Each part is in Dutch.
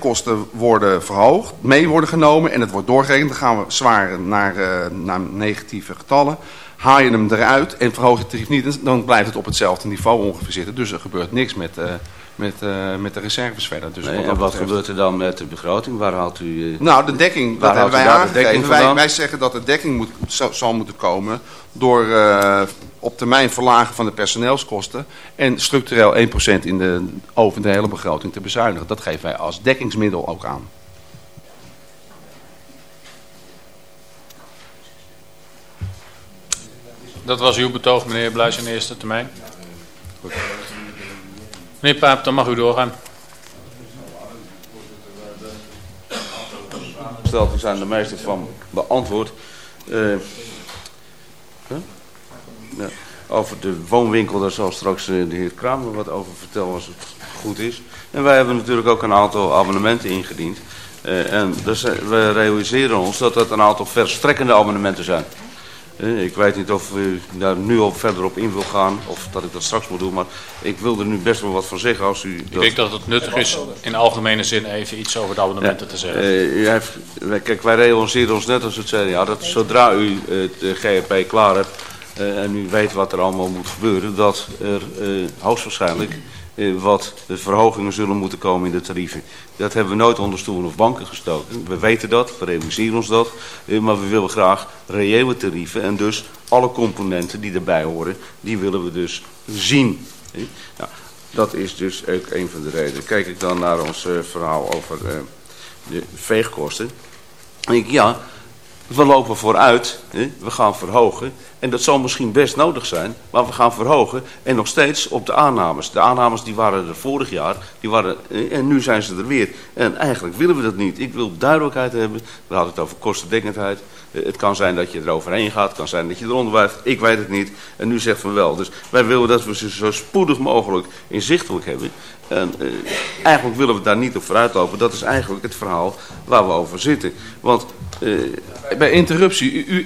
veegkosten worden verhoogd, mee worden genomen en het wordt doorgerekend. Dan gaan we zwaar naar, uh, naar negatieve getallen. Haal je hem eruit en verhoog je het tarief niet, dan blijft het op hetzelfde niveau ongeveer zitten. Dus er gebeurt niks met, uh, met, uh, met de reserves verder. Dus nee, wat en wat betreft... gebeurt er dan met de begroting? Waar haalt u... nou, de dekking, dat hebben wij aangegeven. Wij, wij, zeggen dat de dekking moet, zal moeten komen door op termijn verlagen van de personeelskosten en structureel 1% in de, over de hele begroting te bezuinigen. Dat geven wij als dekkingsmiddel ook aan. Dat was uw betoog, meneer Bluis, in de eerste termijn. Goed. Meneer Paap, dan mag u doorgaan. Stelt, zijn de meeste van beantwoord. Uh, ja. Over de woonwinkel, daar zal straks eh, de heer Kramer wat over vertellen als het goed is. En wij hebben natuurlijk ook een aantal abonnementen ingediend. Uh, en dus, we realiseren ons dat dat een aantal verstrekkende abonnementen zijn. Uh, ik weet niet of u daar nu al verder op in wil gaan of dat ik dat straks moet doen. Maar ik wil er nu best wel wat van zeggen als u... Ik denk dat het nuttig is in algemene zin even iets over de abonnementen te zeggen. u heeft, kijk, wij realiseren ons net als het CDA dat zodra u het GEP klaar hebt uh, en u weet wat er allemaal moet gebeuren, dat er uh, hoogstwaarschijnlijk wat verhogingen zullen moeten komen in de tarieven. Dat hebben we nooit onder stoelen of banken gestoken. We weten dat, we realiseren ons dat, maar we willen graag reële tarieven en dus alle componenten die erbij horen, die willen we dus zien. Nou, dat is dus ook een van de redenen. Kijk ik dan naar ons verhaal over de veegkosten. Ik, ja, we lopen vooruit, we gaan verhogen. En dat zal misschien best nodig zijn, maar we gaan verhogen. En nog steeds op de aannames. De aannames die waren er vorig jaar, die waren, eh, en nu zijn ze er weer. En eigenlijk willen we dat niet. Ik wil duidelijkheid hebben. We hadden het over kostendekkendheid. Eh, het kan zijn dat je er overheen gaat, het kan zijn dat je eronder blijft. Ik weet het niet. En nu zegt van wel. Dus wij willen dat we ze zo spoedig mogelijk inzichtelijk hebben. En uh, eigenlijk willen we daar niet op vooruit lopen. Dat is eigenlijk het verhaal waar we over zitten. Want... Uh, Bij interruptie, u, u,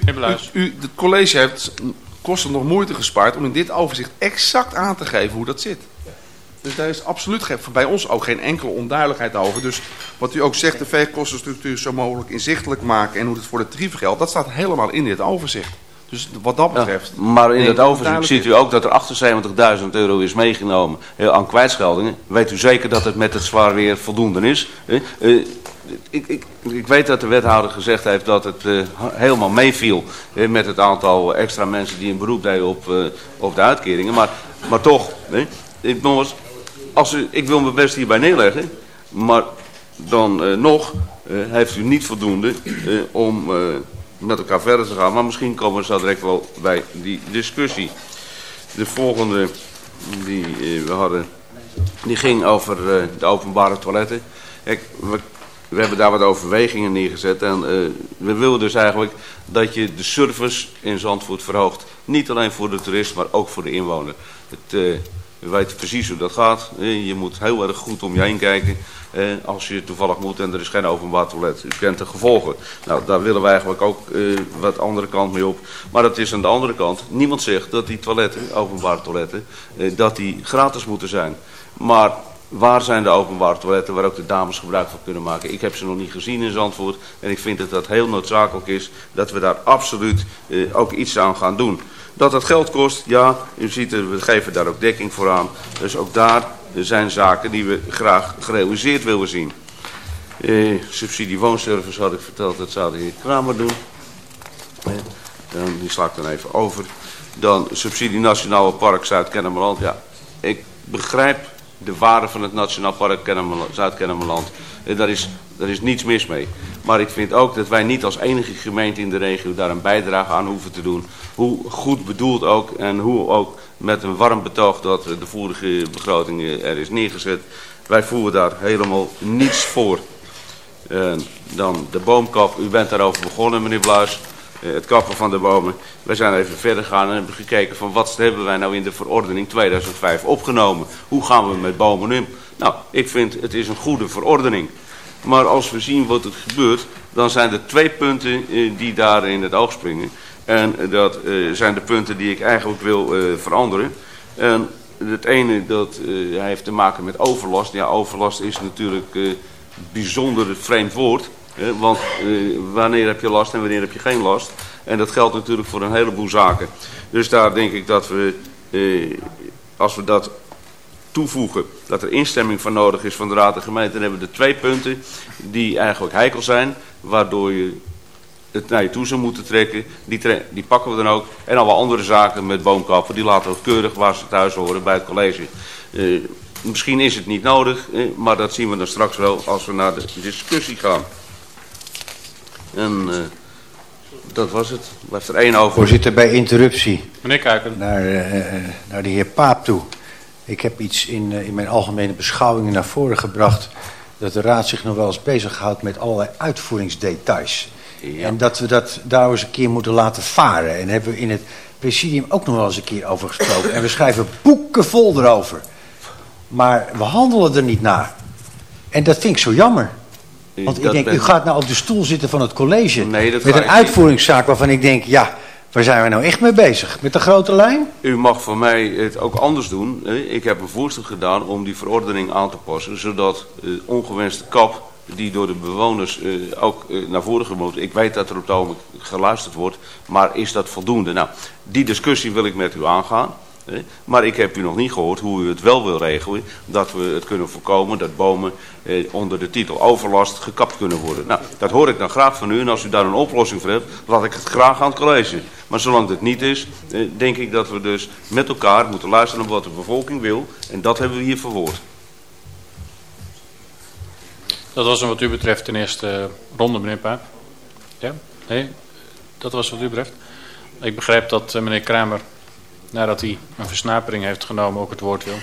u, het college heeft kosten nog moeite gespaard om in dit overzicht exact aan te geven hoe dat zit. Dus daar is absoluut bij ons ook geen enkele onduidelijkheid over. Dus wat u ook zegt, de veegkostenstructuur zo mogelijk inzichtelijk maken en hoe het voor de tarieven geldt, dat staat helemaal in dit overzicht. Dus wat dat betreft... Ja, maar in het overzicht ziet u ook dat er 78.000 euro is meegenomen aan kwijtscheldingen. Weet u zeker dat het met het zwaar weer voldoende is? Uh, ik, ik, ik, weet dat de wethouder gezegd heeft dat het uh, helemaal meeviel uh, met het aantal extra mensen die een beroep deden op, uh, op de uitkeringen. Maar, maar toch, ik, als u, ik wil mijn best hierbij neerleggen, maar dan nog heeft u niet voldoende om met elkaar verder te gaan. Maar misschien komen we zo direct wel bij die discussie. De volgende die we hadden, die ging over de openbare toiletten. Kijk, we hebben daar wat overwegingen neergezet. En uh, we willen dus eigenlijk dat je de service in Zandvoort verhoogt. Niet alleen voor de toerist, maar ook voor de inwoner. Het, we weten precies hoe dat gaat. Uh, je moet heel erg goed om je heen kijken. als je toevallig moet en er is geen openbaar toilet. U kent de gevolgen. Nou, daar willen we eigenlijk ook wat andere kant mee op. Maar dat is aan de andere kant. Niemand zegt dat die toiletten, openbare toiletten, dat die gratis moeten zijn. Maar Waar zijn de openbare toiletten waar ook de dames gebruik van kunnen maken? Ik heb ze nog niet gezien in Zandvoort. En ik vind dat dat heel noodzakelijk is dat we daar absoluut eh, ook iets aan gaan doen. Dat dat geld kost, ja, u ziet, we geven daar ook dekking voor aan. Dus ook daar zijn zaken die we graag gerealiseerd willen zien. Eh, subsidie woonservice had ik verteld, dat zou de heer Kramer doen. Eh, dan, die sla ik dan even over. Dan subsidie Nationale Park Zuid-Kennemerland. Ja, ik begrijp de waarde van het Nationaal Park Zuid-Kennemerland. Eh, daar is, daar is niets mis mee. Maar ik vind ook dat wij niet als enige gemeente in de regio daar een bijdrage aan hoeven te doen. Hoe goed bedoeld ook en hoe ook met een warm betoog dat de vorige begroting er is neergezet. Wij voeren daar helemaal niets voor. En dan de boomkap, u bent daarover begonnen meneer Bluis. Eh, het kappen van de bomen. Wij zijn even verder gegaan en hebben gekeken van wat hebben wij nou in de verordening 2005 opgenomen. Hoe gaan we met bomen om? Nou, ik vind het is een goede verordening. Maar als we zien wat er gebeurt, dan zijn er twee punten eh, die daar in het oog springen. En dat eh, zijn de punten die ik eigenlijk wil veranderen. En het ene dat heeft te maken met overlast. Ja, overlast is natuurlijk bijzonder vreemd woord. Want uh, wanneer heb je last en wanneer heb je geen last? En dat geldt natuurlijk voor een heleboel zaken. Dus daar denk ik dat we, uh, als we dat toevoegen, dat er instemming van nodig is van de Raad en gemeente, dan hebben we de twee punten die eigenlijk heikel zijn, waardoor je het naar je toe zou moeten trekken. Die, die pakken we dan ook. En alle andere zaken met boomkappen, die laten we keurig waar ze thuis horen bij het college. Uh, misschien is het niet nodig, eh, maar dat zien we dan straks wel als we naar de discussie gaan. En uh, dat was het. Blijft er één over. Voorzitter, bij interruptie. Meneer Kuiken. Naar, naar de heer Paap toe. Ik heb iets in, in mijn algemene beschouwingen naar voren gebracht... dat de Raad zich nog wel eens bezighoudt met allerlei uitvoeringsdetails. Ja. En dat we dat daar eens een keer moeten laten varen. En hebben we in het presidium ook nog wel eens een keer over gesproken. En we schrijven boeken vol erover. Maar we handelen er niet naar. En dat vind ik zo jammer. Want ik denk, u gaat nou op de stoel zitten van het college... Nee, met een uitvoeringszaak waarvan ik denk... ja, waar zijn we nou echt mee bezig? Met de grote lijn? U mag voor mij het ook anders doen. Ik heb een voorstel gedaan om die verordening aan te passen... zodat ongewenste kap die door de bewoners uh, ook uh, naar voren gemoet. Ik weet dat er op het ogenblik geluisterd wordt, maar is dat voldoende? Nou, die discussie wil ik met u aangaan. Maar ik heb u nog niet gehoord hoe u het wel wil regelen. Dat we het kunnen voorkomen dat bomen eh, onder de titel overlast gekapt kunnen worden. Nou, dat hoor ik dan graag van u. En als u daar een oplossing voor hebt, laat ik het graag aan het college. Maar zolang het niet is, eh, denk ik dat we dus met elkaar moeten luisteren naar wat de bevolking wil. En dat hebben we hier verwoord. Dat was wat u betreft de eerste ronde, meneer Paap. Ja? Nee? Dat was wat u betreft. Ik begrijp dat meneer Kramer, nadat hij een versnapering heeft genomen, ook het woord wil.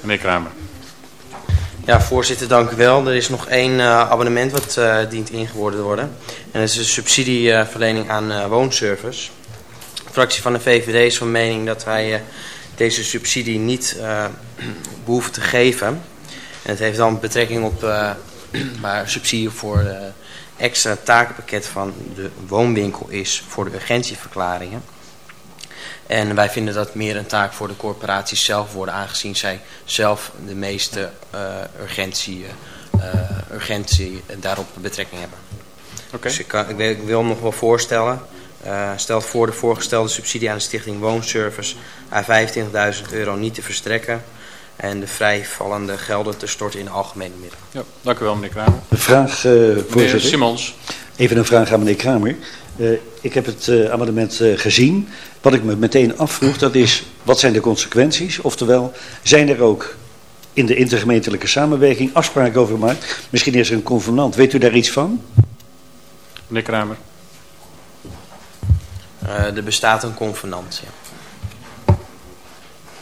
Meneer Kramer. Ja, voorzitter, dank u wel. Er is nog één uh, abonnement wat uh, dient ingeworden te worden. En dat is een subsidieverlening aan woonservice fractie van de VVD is van mening dat wij deze subsidie niet behoeven te geven. En het heeft dan betrekking op uh, waar subsidie voor het extra takenpakket van de woonwinkel is voor de urgentieverklaringen. En wij vinden dat meer een taak voor de corporaties zelf worden, aangezien zij zelf de meeste urgentie, urgentie daarop betrekking hebben. Okay. Dus ik, kan, ik, wil, ik wil hem nog wel voorstellen. Uh, stelt voor de voorgestelde subsidie aan de stichting Woonservice aan 25.000 euro niet te verstrekken en de vrijvallende gelden te storten in de algemene middelen. Ja, dank u wel meneer Kramer. Een vraag, uh, voorzitter. Meneer Simons. Even een vraag aan meneer Kramer. Uh, ik heb het uh, amendement uh, gezien. Wat ik me meteen afvroeg, dat is, wat zijn de consequenties? Oftewel, zijn er ook in de intergemeentelijke samenwerking afspraken over gemaakt? Misschien is er een convenant. Weet u daar iets van? Meneer Kramer. Uh, er bestaat een convenant, ja.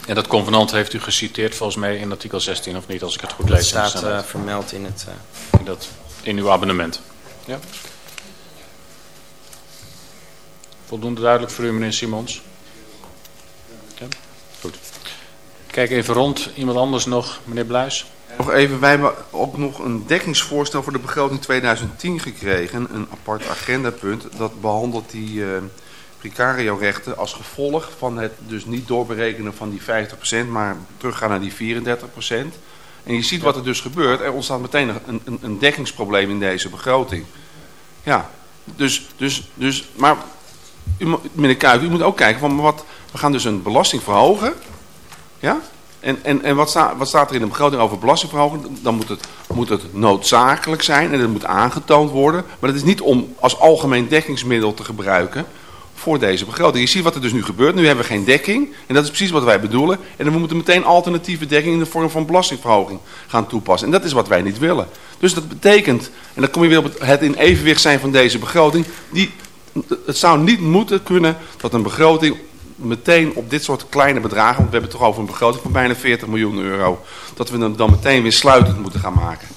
En dat convenant heeft u geciteerd volgens mij in artikel 16 of niet, als ik het goed lees. Dat staat uh, vermeld in, het, uh... in, dat, in uw abonnement. Ja. Voldoende duidelijk voor u, meneer Simons? Ja. Goed. Kijk even rond. Iemand anders nog? Meneer Bluis? Nog even, wij hebben ook nog een dekkingsvoorstel voor de begroting 2010 gekregen. Een apart agendapunt. Dat behandelt die... Uh, precario-rechten als gevolg van het dus niet doorberekenen van die 50%, maar teruggaan naar die 34%. En je ziet wat er dus gebeurt. Er ontstaat meteen een, een, een dekkingsprobleem in deze begroting. Ja, dus, dus, dus maar u, meneer Kuik, u moet ook kijken van wat, we gaan dus een belasting verhogen. Ja? En, en, en wat, sta, wat staat er in de begroting over belastingverhoging? Dan moet het, moet het noodzakelijk zijn en het moet aangetoond worden. Maar het is niet om als algemeen dekkingsmiddel te gebruiken voor deze begroting. Je ziet wat er dus nu gebeurt. Nu hebben we geen dekking. En dat is precies wat wij bedoelen. En dan moeten we meteen alternatieve dekking in de vorm van belastingverhoging gaan toepassen. En dat is wat wij niet willen. Dus dat betekent, en dan kom je weer op het in evenwicht zijn van deze begroting. Die, het zou niet moeten kunnen dat een begroting meteen op dit soort kleine bedragen, want we hebben het toch over een begroting van bijna 40 miljoen euro, dat we hem dan meteen weer sluitend moeten gaan maken.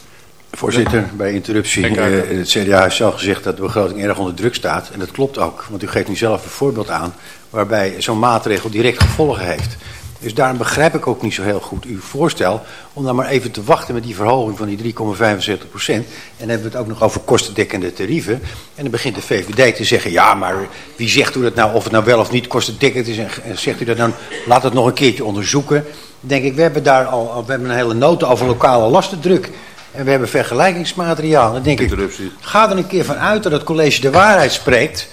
Voorzitter, bij interruptie. Uh, het CDA heeft zelf gezegd dat de begroting erg onder druk staat. En dat klopt ook, want u geeft nu zelf een voorbeeld aan waarbij zo'n maatregel direct gevolgen heeft. Dus daarom begrijp ik ook niet zo heel goed uw voorstel om dan maar even te wachten met die verhoging van die 3,75 procent. En dan hebben we het ook nog over kostendekkende tarieven. En dan begint de VVD te zeggen, ja, maar wie zegt u dat nou, of het nou wel of niet kostendekkend is? En zegt u dat nou, laat het nog een keertje onderzoeken. Dan denk ik, we hebben daar al, we hebben een hele nota over lokale lastendruk. En we hebben vergelijkingsmateriaal. Dan denk ik, ga er een keer van uit dat het college de waarheid spreekt.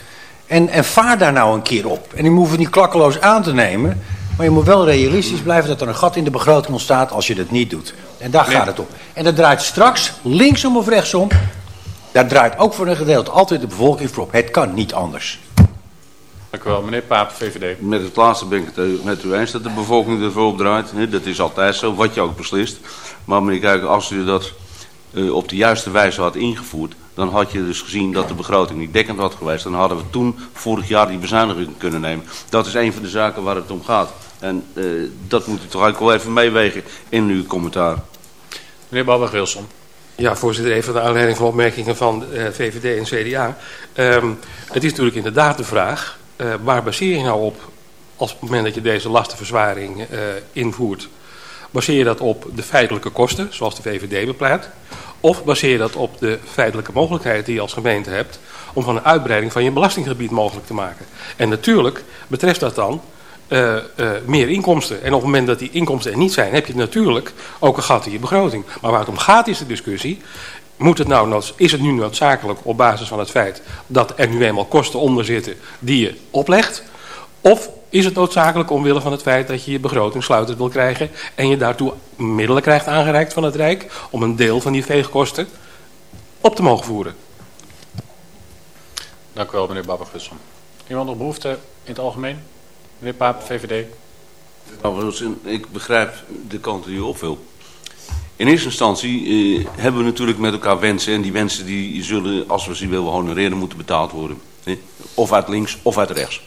En, en vaar daar nou een keer op. En u hoeft het niet klakkeloos aan te nemen. Maar je moet wel realistisch blijven dat er een gat in de begroting ontstaat als je dat niet doet. En daar gaat het om. En dat draait straks, linksom of rechtsom, daar draait ook voor een gedeelte altijd de bevolking voor op. Het kan niet anders. Dank u wel. Meneer Paap, VVD. Met het laatste ben ik het met u eens dat de bevolking ervoor op draait. Dat is altijd zo, wat je ook beslist. Maar meneer Kuiken, als u dat uh, op de juiste wijze had ingevoerd... dan had je dus gezien dat de begroting niet dekkend had geweest. Dan hadden we toen vorig jaar die bezuiniging kunnen nemen. Dat is een van de zaken waar het om gaat. En uh, dat moet u toch ook wel even meewegen in uw commentaar. Meneer Babber-Wilson. Ja, voorzitter, even de aanleiding van opmerkingen van uh, VVD en CDA. Um, het is natuurlijk inderdaad de vraag, uh, waar baseer je nou op als op het moment dat je deze lastenverzwaring uh, invoert? Baseer je dat op de feitelijke kosten, zoals de VVD bepleit? Of baseer je dat op de feitelijke mogelijkheid die je als gemeente hebt om van een uitbreiding van je belastinggebied mogelijk te maken? En natuurlijk betreft dat dan uh, uh, meer inkomsten. En op het moment dat die inkomsten er niet zijn, heb je natuurlijk ook een gat in je begroting. Maar waar het om gaat is de discussie. Moet het nou, is het nu noodzakelijk op basis van het feit dat er nu eenmaal kosten onder zitten die je oplegt? Of is het noodzakelijk omwille van het feit dat je je begroting sluitend wil krijgen en je daartoe middelen krijgt aangereikt van het Rijk om een deel van die veegkosten op te mogen voeren? Dank u wel, meneer Babbergusson. Iemand nog behoefte in het algemeen? Meneer Paap, VVD. Ik begrijp de kant die u op wil. In eerste instantie eh, hebben we natuurlijk met elkaar wensen. En die wensen die zullen, als we ze willen honoreren, moeten betaald worden. Of uit links of uit rechts.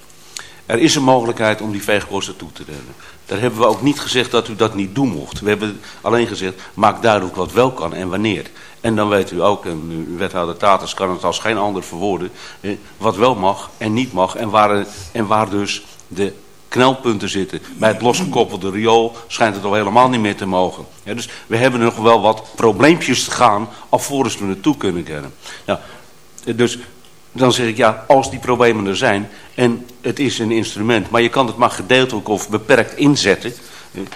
Er is een mogelijkheid om die veegkosten toe te nemen. Daar hebben we ook niet gezegd dat u dat niet doen mocht. We hebben alleen gezegd, maak duidelijk wat wel kan en wanneer. En dan weet u ook, en uw wethouder Taters kan het als geen ander verwoorden... Eh, wat wel mag en niet mag en waar, en waar dus de knelpunten zitten. Bij het losgekoppelde riool schijnt het al helemaal niet meer te mogen. Dus we hebben nog wel wat probleempjes te gaan alvorens we naartoe kunnen kennen. Nou, dus dan zeg ik ja, als die problemen er zijn en het is een instrument, maar je kan het maar gedeeltelijk of beperkt inzetten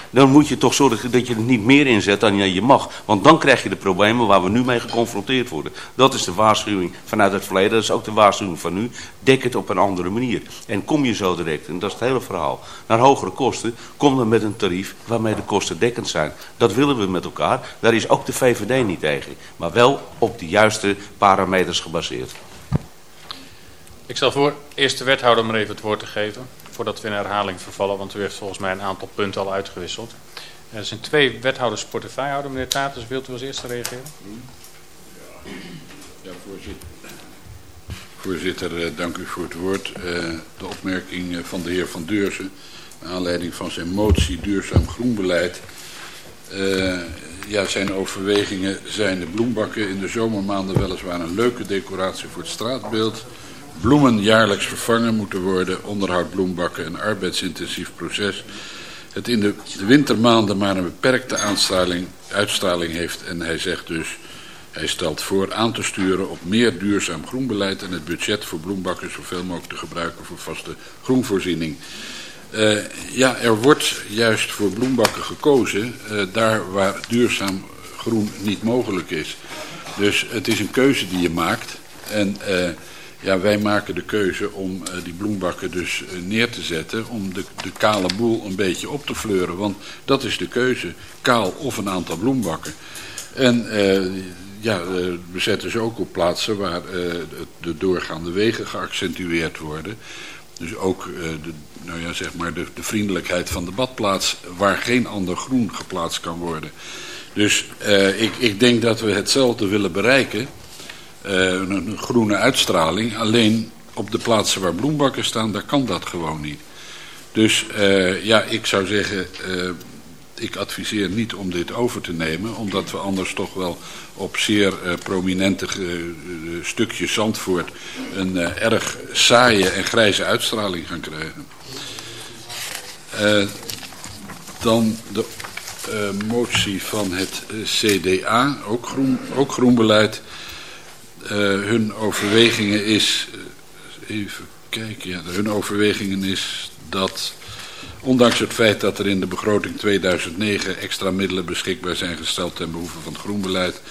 dan moet je toch zorgen dat je er niet meer inzet dan je mag. Want dan krijg je de problemen waar we nu mee geconfronteerd worden. Dat is de waarschuwing vanuit het verleden. Dat is ook de waarschuwing van nu. Dek het op een andere manier. En kom je zo direct, en dat is het hele verhaal, naar hogere kosten. Kom dan met een tarief waarmee de kosten dekkend zijn. Dat willen we met elkaar. Daar is ook de VVD niet tegen. Maar wel op de juiste parameters gebaseerd. Ik stel voor eerst de wethouder maar even het woord te geven voordat we in herhaling vervallen, want u heeft volgens mij een aantal punten al uitgewisseld. Er zijn twee wethouders portefeuillehouder. Meneer Taters, wilt u als eerste reageren? Ja, voorzitter. Voorzitter, eh, dank u voor het woord. Uh, de opmerking eh, van de heer Van Deurzen, naar aanleiding van zijn motie duurzaam groenbeleid. Uh, ja, zijn overwegingen zijn de bloembakken in de zomermaanden weliswaar een leuke decoratie voor het straatbeeld bloemen jaarlijks vervangen moeten worden, onderhoud bloembakken een arbeidsintensief proces. Het in de, de wintermaanden maar een beperkte uitstraling heeft en hij zegt dus, hij stelt voor aan te sturen op meer duurzaam groenbeleid en het budget voor bloembakken zoveel mogelijk te gebruiken voor vaste groenvoorziening. Uh, ja, er wordt juist voor bloembakken gekozen, uh, daar waar duurzaam groen niet mogelijk is. Dus het is een keuze die je maakt en... Uh, ja, wij maken de keuze om uh, die bloembakken dus uh, neer te zetten... om de, de kale boel een beetje op te fleuren. Want dat is de keuze, kaal of een aantal bloembakken. En uh, ja, we zetten ze ook op plaatsen waar de doorgaande wegen geaccentueerd worden. Dus ook de, nou ja, zeg maar de, de vriendelijkheid van de badplaats... waar geen ander groen geplaatst kan worden. Dus ik, ik denk dat we hetzelfde willen bereiken... Uh, een groene uitstraling. Alleen op de plaatsen waar bloembakken staan, daar kan dat gewoon niet. Dus uh, ja, ik zou zeggen, uh, ik adviseer niet om dit over te nemen, omdat we anders toch wel op zeer prominente stukjes Zandvoort een erg saaie en grijze uitstraling gaan krijgen. dan de uh, motie van het CDA, ook groen, ook groen beleid. Uh, hun overwegingen is, even kijken, hun overwegingen is dat ondanks het feit dat er in de begroting 2009 extra middelen beschikbaar zijn gesteld ten behoeve van het groenbeleid,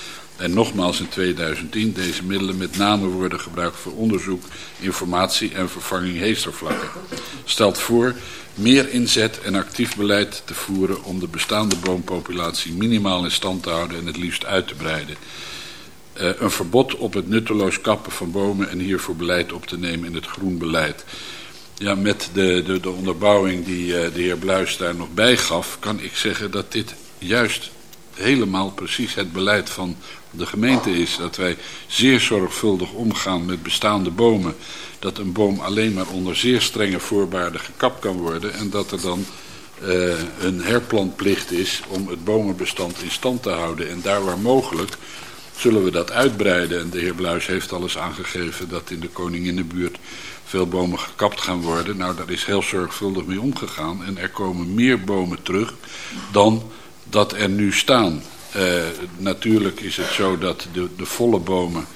en nogmaals in 2010 deze middelen met name worden gebruikt voor onderzoek, informatie en vervanging heestervlakken. Stelt voor meer inzet en actief beleid te voeren om de bestaande boompopulatie minimaal in stand te houden en het liefst uit te breiden. Uh, een verbod op het nutteloos kappen van bomen en hiervoor beleid op te nemen in het groenbeleid. Ja, met de, de, de onderbouwing die uh, de heer Bluis daar nog bij gaf, kan ik zeggen dat dit juist helemaal precies het beleid van de gemeente is. Dat wij zeer zorgvuldig omgaan met bestaande bomen. Dat een boom alleen maar onder zeer strenge voorwaarden gekapt kan worden. En dat er dan uh, een herplantplicht is om het bomenbestand in stand te houden. En daar waar mogelijk zullen we dat uitbreiden. En de heer Bluis heeft al eens aangegeven dat in de Koninginnenbuurt veel bomen gekapt gaan worden. Nou, daar is heel zorgvuldig mee omgegaan. En er komen meer bomen terug dan dat er nu staan. Uh, natuurlijk is het zo dat de, de volle bomen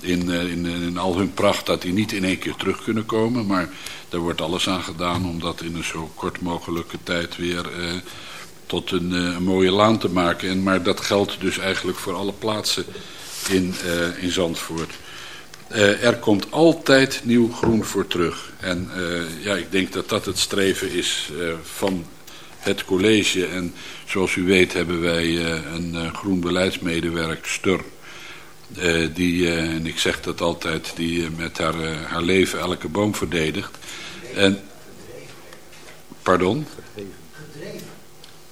in, uh, in, in, al hun pracht, dat die niet in één keer terug kunnen komen. Maar er wordt alles aan gedaan om dat in een zo kort mogelijke tijd weer uh, tot een, een, mooie laan te maken. En, maar dat geldt dus eigenlijk voor alle plaatsen in, in Zandvoort. er komt altijd nieuw groen voor terug. En ja, ik denk dat dat het streven is van het college. En zoals u weet hebben wij een groen beleidsmedewerkster. Die, en ik zeg dat altijd, die met haar, haar leven elke boom verdedigt. En, pardon?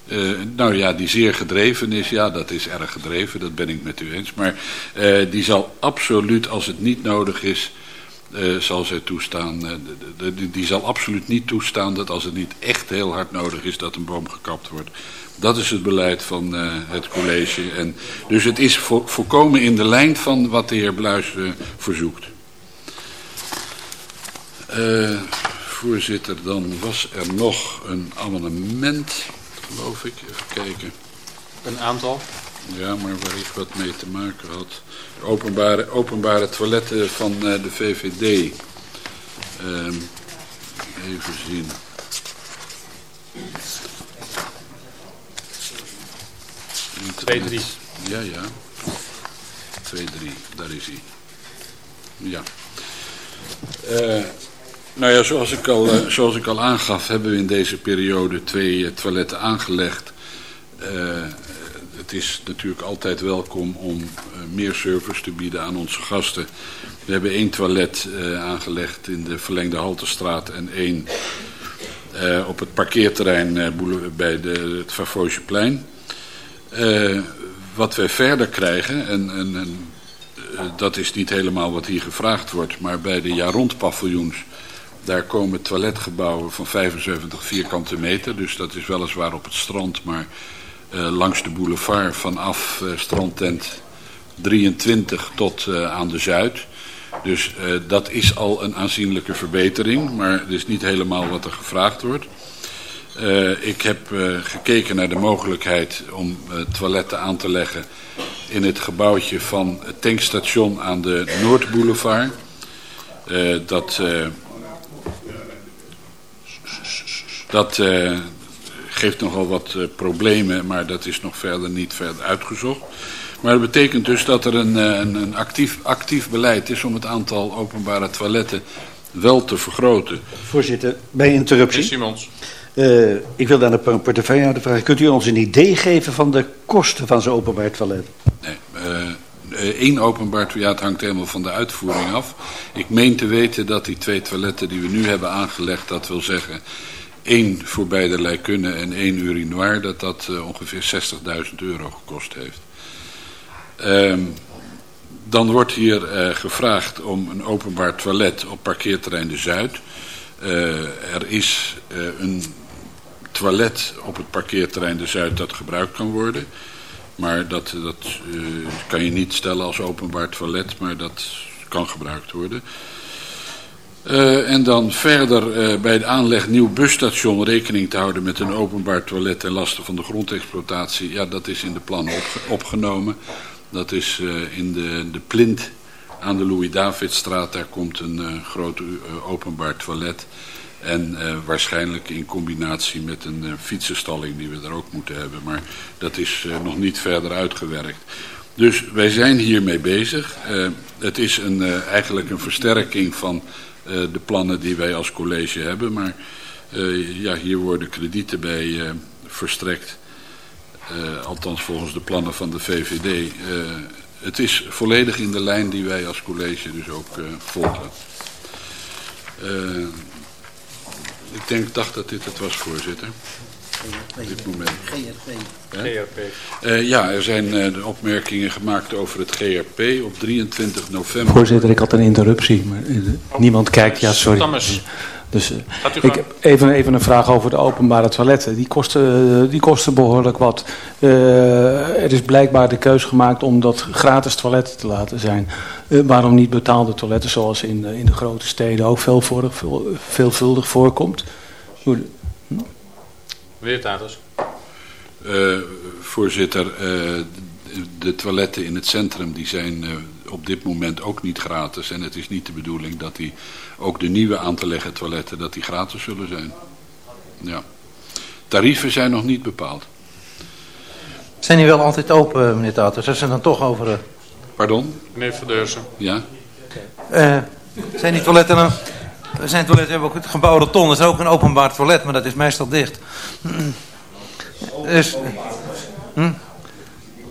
Uh, nou ja, die zeer gedreven is, ja, dat is erg gedreven, dat ben ik met u eens. Maar uh, die zal absoluut, als het niet nodig is, uh, zal zij toestaan. Die zal absoluut niet toestaan dat als het niet echt heel hard nodig is dat een boom gekapt wordt. Dat is het beleid van het college. En dus het is vo volkomen in de lijn van wat de heer Bluis verzoekt. voorzitter, dan was er nog een amendement, geloof ik. Even kijken. Een aantal? Ja, maar waar ik wat mee te maken had. Openbare, openbare toiletten van uh, de VVD. Um, even zien. Twee, drie. Ja, ja. 2, 3, daar is hij. Ja. Uh, nou ja, zoals ik, al, uh, zoals ik al aangaf, hebben we in deze periode twee uh, toiletten aangelegd het is natuurlijk altijd welkom om meer service te bieden aan onze gasten. We hebben één toilet aangelegd in de verlengde Haltestraat en één op het parkeerterrein bij de, het Favosjeplein. wat wij verder krijgen, en, en, en dat is niet helemaal wat hier gevraagd wordt, maar bij de jaar paviljoens... Daar komen toiletgebouwen van 75 vierkante meter. Dus dat is weliswaar op het strand, maar uh, langs de boulevard vanaf uh, strandtent 23 tot uh, aan de Zuid. Dus dat is al een aanzienlijke verbetering, maar het is niet helemaal wat er gevraagd wordt. ik heb gekeken naar de mogelijkheid om toiletten aan te leggen in het gebouwtje van het tankstation aan de Noordboulevard. dat dat geeft nogal wat uh, problemen, maar dat is nog verder niet verder uitgezocht. Maar dat betekent dus dat er een, eh, een, een actief, actief beleid is om het aantal openbare toiletten wel te vergroten. Voorzitter, bij interruptie. Meneer Simons. Uh, ik wil daar een portefeuillehouder vragen. Kunt u ons een idee geven van de kosten van zo'n openbaar toilet? Nee, uh, één openbaar toilet hangt helemaal van de uitvoering af. Ik meen te weten dat die twee toiletten die we nu hebben aangelegd, dat wil zeggen één voor beide lijkunde en één urinoir, dat dat uh, ongeveer 60.000 euro gekost heeft. Um, dan wordt hier uh, gevraagd om een openbaar toilet op parkeerterrein de Zuid. Uh, er is een toilet op het parkeerterrein de Zuid dat gebruikt kan worden. Maar dat, dat kan je niet stellen als openbaar toilet, maar dat kan gebruikt worden. Uh, en dan verder uh, bij de aanleg nieuw busstation rekening te houden met een openbaar toilet ten laste van de grondexploitatie. Ja, dat is in de plannen opge opgenomen. Dat is uh, in de, de plint aan de Louis-Davidstraat. Daar komt een groot openbaar toilet. En waarschijnlijk in combinatie met een fietsenstalling die we daar ook moeten hebben. Maar dat is nog niet verder uitgewerkt. Dus wij zijn hiermee bezig. het is een, eigenlijk een versterking van de plannen die wij als college hebben. Maar uh, ja, hier worden kredieten bij uh, verstrekt. althans volgens de plannen van de VVD. het is volledig in de lijn die wij als college dus ook volgen. ik denk, dacht dat dit het was, voorzitter. Op dit moment. GRP. GRP. Uh, ja, er zijn uh, opmerkingen gemaakt over het GRP op 23 november. Voorzitter, ik had een interruptie, maar uh, niemand kijkt. Ja, sorry. Thomas. Dus ik, even, even een vraag over de openbare toiletten. Die kosten, die kosten behoorlijk wat. er is blijkbaar de keus gemaakt om dat gratis toiletten te laten zijn. waarom niet betaalde toiletten zoals in, in de grote steden ook veel, veelvuldig voorkomt? Meneer Taters. Uh, voorzitter, uh, de toiletten in het centrum die zijn uh, op dit moment ook niet gratis. En het is niet de bedoeling dat die, ook de nieuwe aan te leggen toiletten, dat die gratis zullen zijn. Ja. Tarieven zijn nog niet bepaald. Zijn die wel altijd open, meneer Taters? Als ze dan toch over... Pardon? Meneer Verdeursen. Ja. zijn die toiletten dan... We zijn toilet, hebben ook het gebouw Rotonde. Dat is ook een openbaar toilet, maar dat is meestal dicht. Dus... Hm?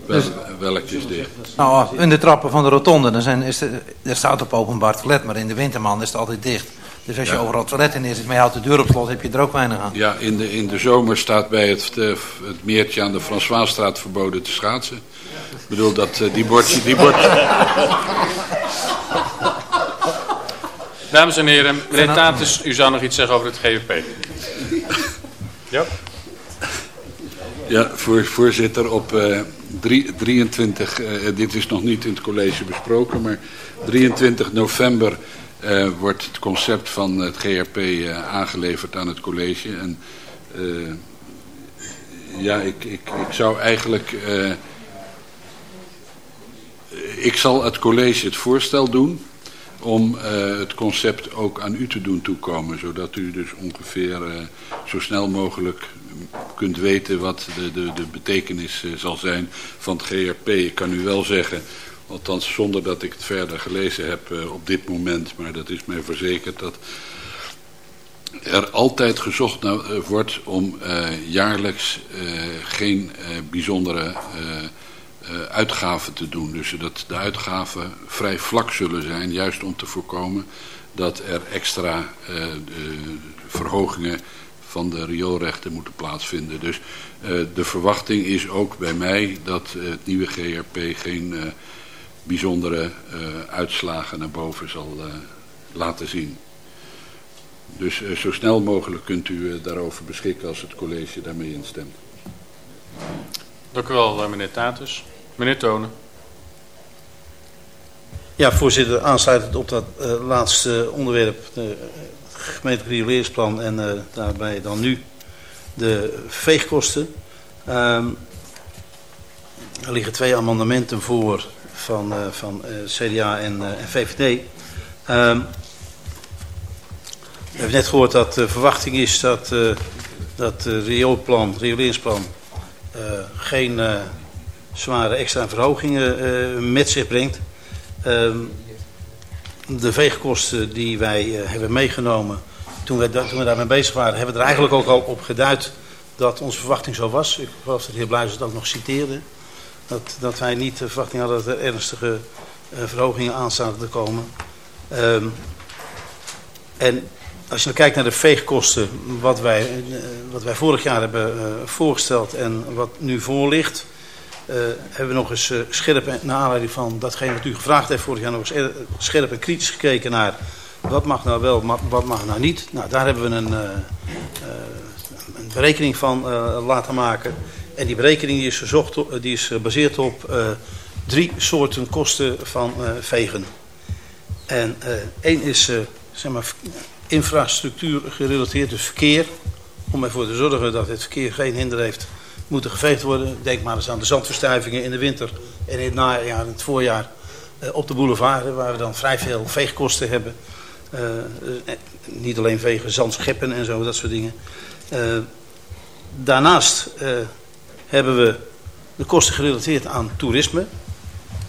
Dus, Welk is dicht? Nou, in de trappen van de rotonde, dan zijn, is de, er staat op openbaar toilet, maar in de winterman is het altijd dicht. Dus als je overal toilet in is, maar je houdt de deur op slot, heb je er ook weinig aan. Ja, in de, in de zomer staat bij het, eh, het meertje aan de Françoisstraat verboden te schaatsen. Ik bedoel, dat, eh, die bordje... Die bordje... Dames en heren, meneer Tatus, u zou nog iets zeggen over het GVP. Ja? Ja, voor, voorzitter, op uh, drie, 23, uh, dit is nog niet in het college besproken, maar 23 november uh, wordt het concept van het GRP aangeleverd aan het college. En ja, ik, ik, ik zou eigenlijk... ik zal het college het voorstel doen om uh, het concept ook aan u te doen toekomen. Zodat u dus ongeveer uh, zo snel mogelijk kunt weten wat de, de, de betekenis uh, zal zijn van het GRP. Ik kan u wel zeggen, althans zonder dat ik het verder gelezen heb op dit moment, maar dat is mij verzekerd dat er altijd gezocht wordt om jaarlijks geen bijzondere uitgaven te doen. Dus dat de uitgaven vrij vlak zullen zijn, juist om te voorkomen dat er extra uh, verhogingen van de rioolrechten moeten plaatsvinden. Dus uh, de verwachting is ook bij mij dat het nieuwe GRP geen bijzondere uitslagen naar boven zal laten zien. Dus zo snel mogelijk kunt u daarover beschikken als het college daarmee instemt. Dank u wel, meneer Tatus. Meneer Tonen. Ja, voorzitter, aansluitend op dat uh, laatste onderwerp, het gemeentelijk rioleringsplan en uh, daarbij dan nu de veegkosten. Um, er liggen twee amendementen voor van, uh, van CDA en, VVD. Um, we hebben net gehoord dat de verwachting is dat, dat rioolplan, rioleringsplan geen zware extra verhogingen uh, met zich brengt. Uh, de veegkosten die wij uh, hebben meegenomen toen we, toen we daarmee bezig waren, hebben er eigenlijk ook al op geduid dat onze verwachting zo was. Ik geloof dat de heer Bluis het ook nog citeerde. Dat, dat wij niet de verwachting hadden dat er ernstige uh, verhogingen aan zouden te komen. Um, en als je dan kijkt naar de veegkosten, wat wij, wat wij vorig jaar hebben voorgesteld en wat nu voor ligt, uh, hebben we nog eens uh, scherp, naar aanleiding van datgene wat u gevraagd heeft vorig jaar, nog eens scherp en kritisch gekeken naar wat mag nou wel, wat mag nou niet. Nou, daar hebben we een, een berekening van laten maken. En die berekening die is, verzocht, die is gebaseerd op drie soorten kosten van vegen. En één is zeg maar, infrastructuur gerelateerd, verkeer, om ervoor te zorgen dat het verkeer geen hinder heeft, moeten geveegd worden. Denk maar eens aan de zandverstuivingen in de winter en in het najaar en het voorjaar op de boulevard, waar we dan vrij veel veegkosten hebben. niet alleen vegen, zandscheppen en zo, dat soort dingen. daarnaast hebben we de kosten gerelateerd aan toerisme.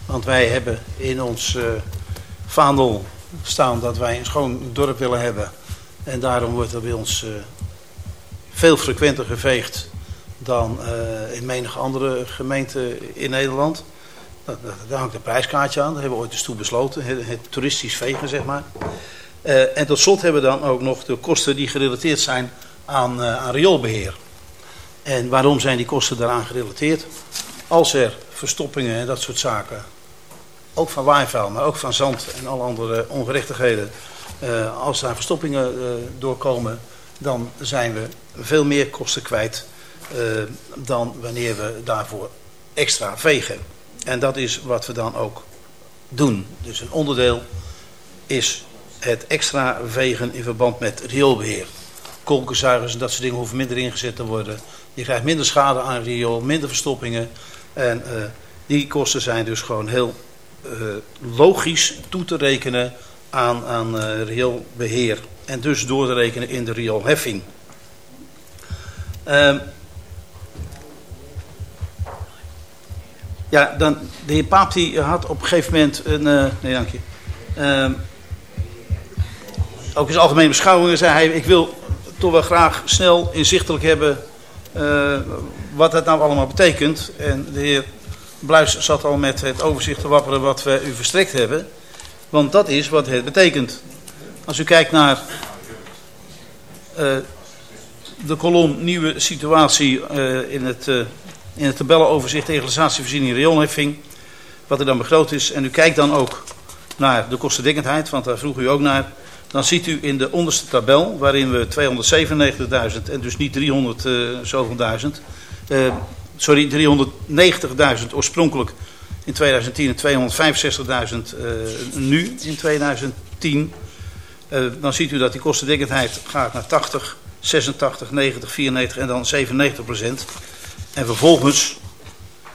Want wij hebben in ons vaandel staan dat wij een schoon dorp willen hebben. En daarom wordt er bij ons veel frequenter geveegd dan uh, in menige andere gemeente in Nederland. Daar hangt een prijskaartje aan, daar hebben we ooit eens toe besloten. Het, toeristisch vegen, zeg maar. en tot slot hebben we dan ook nog de kosten die gerelateerd zijn aan, aan rioolbeheer. En waarom zijn die kosten daaraan gerelateerd? Als er verstoppingen en dat soort zaken, ook van waaivuil, maar ook van zand en alle andere ongerechtigheden, als daar verstoppingen doorkomen, dan zijn we veel meer kosten kwijt dan wanneer we daarvoor extra vegen. En dat is wat we dan ook doen. Dus een onderdeel is het extra vegen in verband met rioolbeheer. Kolkenzuigers en dat soort dingen hoeven minder ingezet te worden. Je krijgt minder schade aan riool, minder verstoppingen. En uh, die kosten zijn dus gewoon heel uh, logisch toe te rekenen aan, aan uh, rioolbeheer. En dus door te rekenen in de rioolheffing. Uh, ja, dan, de heer Paap die had op een gegeven moment een... nee, dank je. Ehm, ook in zijn algemene beschouwingen zei hij... ik wil toch wel graag snel inzichtelijk hebben uh, wat het nou allemaal betekent. En de heer Bluis zat al met het overzicht te wapperen wat we u verstrekt hebben. Want dat is wat het betekent. Als u kijkt naar uh, de kolom nieuwe situatie in, het, in het tabellenoverzicht egalisatievoorziening rioolheffing. Wat er dan begroot is. En u kijkt dan ook naar de kostendekkendheid, want daar vroeg u ook naar dan ziet u in de onderste tabel, waarin we 297.000 en dus niet 300 uh, zoveel duizend, uh, sorry, 390.000 oorspronkelijk in 2010 en 265.000 uh, nu in 2010. Uh, dan ziet u dat die kostendekkendheid gaat naar 80, 86, 90, 94 en dan 97 procent. En vervolgens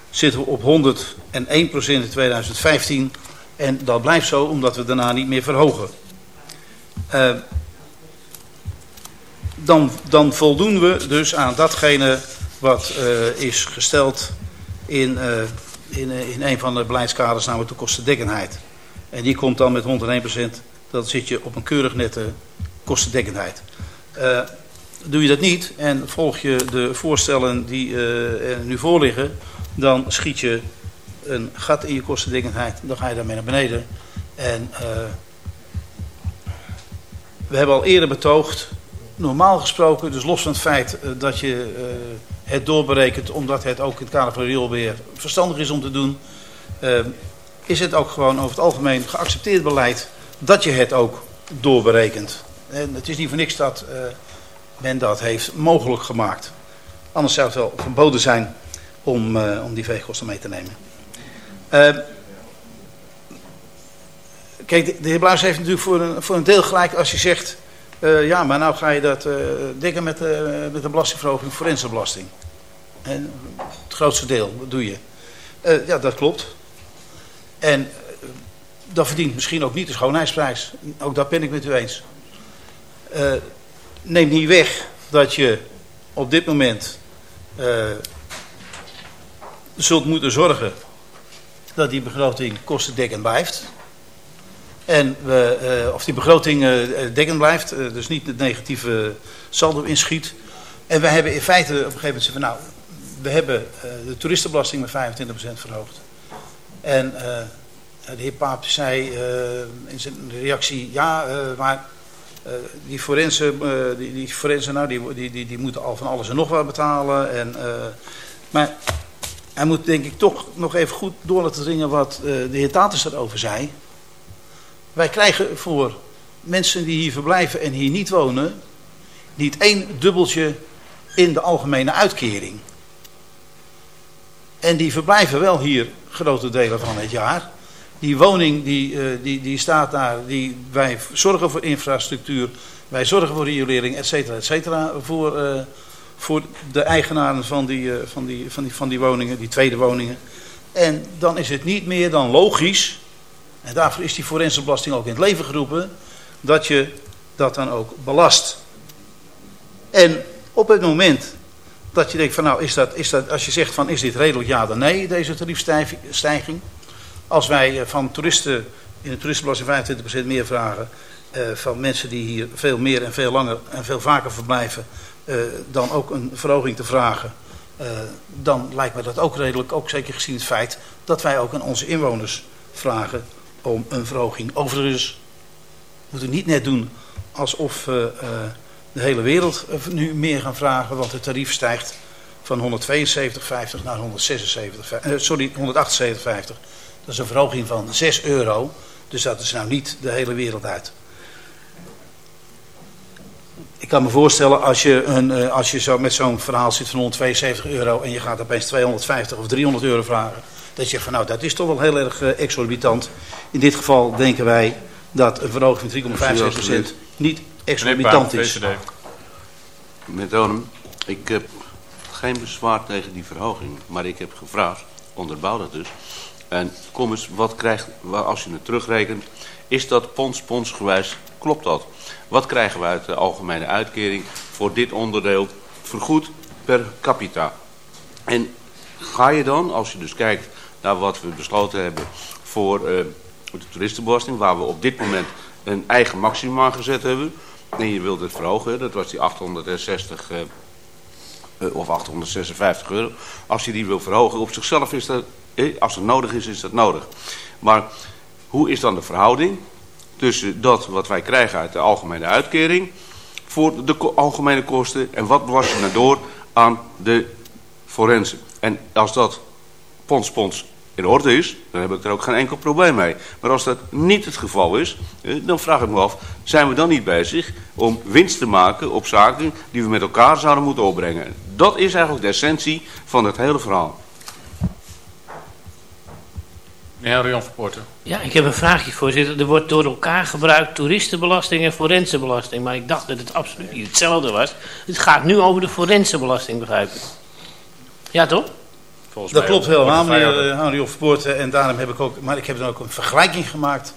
zitten we op 101 procent in 2015 en dat blijft zo omdat we daarna niet meer verhogen. Uh, dan, dan voldoen we dus aan datgene wat uh, is gesteld in, uh, in, in een van de beleidskaders, namelijk de kostendekkenheid. En die komt dan met 101%, dan zit je op een keurig nette kostendekkenheid. Doe je dat niet en volg je de voorstellen die er nu voor liggen, dan schiet je een gat in je kostendekkenheid. Dan ga je daarmee naar beneden. En we hebben al eerder betoogd, normaal gesproken, dus los van het feit uh, dat je het doorberekent, omdat het ook in het kader van rioolbeheer verstandig is om te doen, is het ook gewoon over het algemeen geaccepteerd beleid dat je het ook doorberekent. En het is niet voor niks dat men dat heeft mogelijk gemaakt. Anders zou het wel verboden zijn om, om die veegkosten mee te nemen. Kijk, de, heer Bluis heeft natuurlijk voor een, voor een deel gelijk als je zegt... Uh, ja, maar nou ga je dat dikken met, met de belastingverhoging, forensenbelasting. En het grootste deel, wat doe je? ja, dat klopt. En dat verdient misschien ook niet de schoonheidsprijs. Ook dat ben ik met u eens. Neem niet weg dat je op dit moment zult moeten zorgen dat die begroting kostendekkend blijft. En we, uh, of die begroting uh, dekkend blijft, dus niet het negatieve saldo inschiet. En we hebben in feite op een gegeven moment van nou, we hebben de toeristenbelasting met 25% verhoogd. En de heer Paap zei in zijn reactie, ja, maar die forensen, die, die forensen nou, die, die, die, die, moeten al van alles en nog wat betalen. En, maar hij moet denk ik toch nog even goed door laten dringen wat de heer Taters erover zei. Wij krijgen voor mensen die hier verblijven en hier niet wonen... niet één dubbeltje in de algemene uitkering. En die verblijven wel hier grote delen van het jaar. Die woning die, uh, die, die staat daar, die, wij zorgen voor infrastructuur, wij zorgen voor riolering, et cetera, et cetera, voor, uh, voor de eigenaren van die, uh, van, die, van, die, van die woningen, die tweede woningen. En dan is het niet meer dan logisch, en daarvoor is die forensenbelasting ook in het leven geroepen, dat je dat dan ook belast. En op het moment dat je denkt van nou, is dat, is dat, als je zegt van is dit redelijk ja dan nee, deze tariefstijging. Als wij eh, van toeristen in de toeristenbelasting 25% meer vragen, uh, van mensen die hier veel meer en veel langer en veel vaker verblijven, uh, dan ook een verhoging te vragen. Dan lijkt me dat ook redelijk, ook zeker gezien het feit dat wij ook aan onze inwoners vragen om een verhoging. Overigens moeten we niet net doen alsof de hele wereld nu meer gaan vragen, want het tarief stijgt van 172,50 naar 176, uh, sorry, 178,50. Dat is een verhoging van 6 euro, dus dat is nou niet de hele wereld uit. Ik kan me voorstellen als je, een, als je zo met zo'n verhaal zit van 172 euro en je gaat opeens 250 of 300 euro vragen, dat je zegt van nou dat is toch wel heel erg exorbitant. In dit geval denken wij dat een verhoging van 3,65% niet exorbitant is. Meneer Tonem, ik heb geen bezwaar tegen die verhoging, maar ik heb gevraagd, onderbouw dat dus. En kom eens, wat krijgt, als je het terugrekent, is dat pons pons gewijs, klopt dat? Wat krijgen we uit de algemene uitkering voor dit onderdeel vergoed per capita? En ga je dan, als je dus kijkt naar wat we besloten hebben voor uh, de toeristenbelasting, waar we op dit moment een eigen maximum gezet hebben. En je wilt het verhogen, dat was die 860 uh, uh, of 856 euro. Als je die wil verhogen, op zichzelf is dat, eh, als het nodig is, is dat nodig. Maar hoe is dan de verhouding tussen dat wat wij krijgen uit de algemene uitkering voor de algemene kosten en wat was er nou door aan de forensen? En als dat pons pons in orde is, dan heb ik er ook geen enkel probleem mee. Maar als dat niet het geval is, dan vraag ik me af, zijn we dan niet bezig om winst te maken op zaken die we met elkaar zouden moeten opbrengen? Dat is eigenlijk de essentie van het hele verhaal. Meneer Rion Verpoorten. Ja, ik heb een vraagje, voorzitter. Er wordt door elkaar gebruikt toeristenbelasting en forensenbelasting. Maar ik dacht dat het absoluut niet hetzelfde was. Het gaat nu over de forensenbelasting, begrijp ik. Ja, toch? Volgens dat klopt helemaal, meneer Henri of Poorten. En daarom heb ik ook, maar ik heb dan ook een vergelijking gemaakt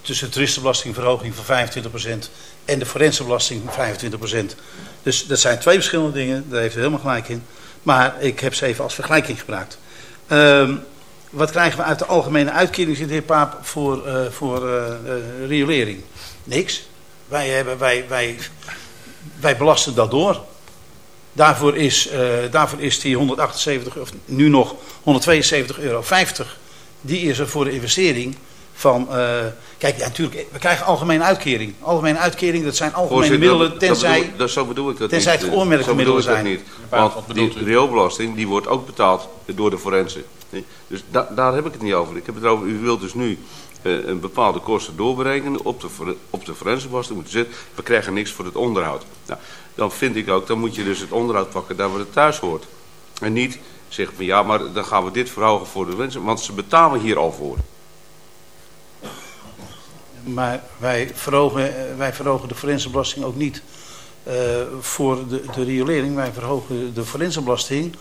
tussen de toeristenbelastingverhoging van 25% en de forensenbelasting van 25%. Dus dat zijn twee verschillende dingen, daar heeft u helemaal gelijk in. Maar ik heb ze even als vergelijking gebruikt. Um, wat krijgen we uit de algemene uitkering, zit de heer Paap, voor, uh, voor uh, uh, riolering? Niks. Wij, hebben, wij, wij, wij belasten dat door. Daarvoor is, uh, daarvoor is die 178, of nu nog 172,50 euro. Die is er voor de investering van... Uh, kijk, ja, natuurlijk, we krijgen algemene uitkering. Algemene uitkering, dat zijn algemene Voorzitter, middelen, tenzij... Dat, dat, zo bedoel ik dat tenzij niet. het geoormerkte middelen zijn. niet. Want die rioolbelasting, die wordt ook betaald door de forensen. Dus da, daar heb ik het niet over. Ik heb het over, u wilt dus nu uh, een bepaalde kosten doorberekenen op de, op de forensenbelasting. Moeten zetten. We krijgen niks voor het onderhoud. Nou, dan vind ik ook, dan moet je dus het onderhoud pakken daar waar het thuis hoort. En niet zeggen van ja, maar dan gaan we dit verhogen voor de mensen, want ze betalen hier al voor. Maar wij verhogen, wij verhogen de forensenbelasting ook niet uh, voor de, de riolering. Wij verhogen de forensenbelasting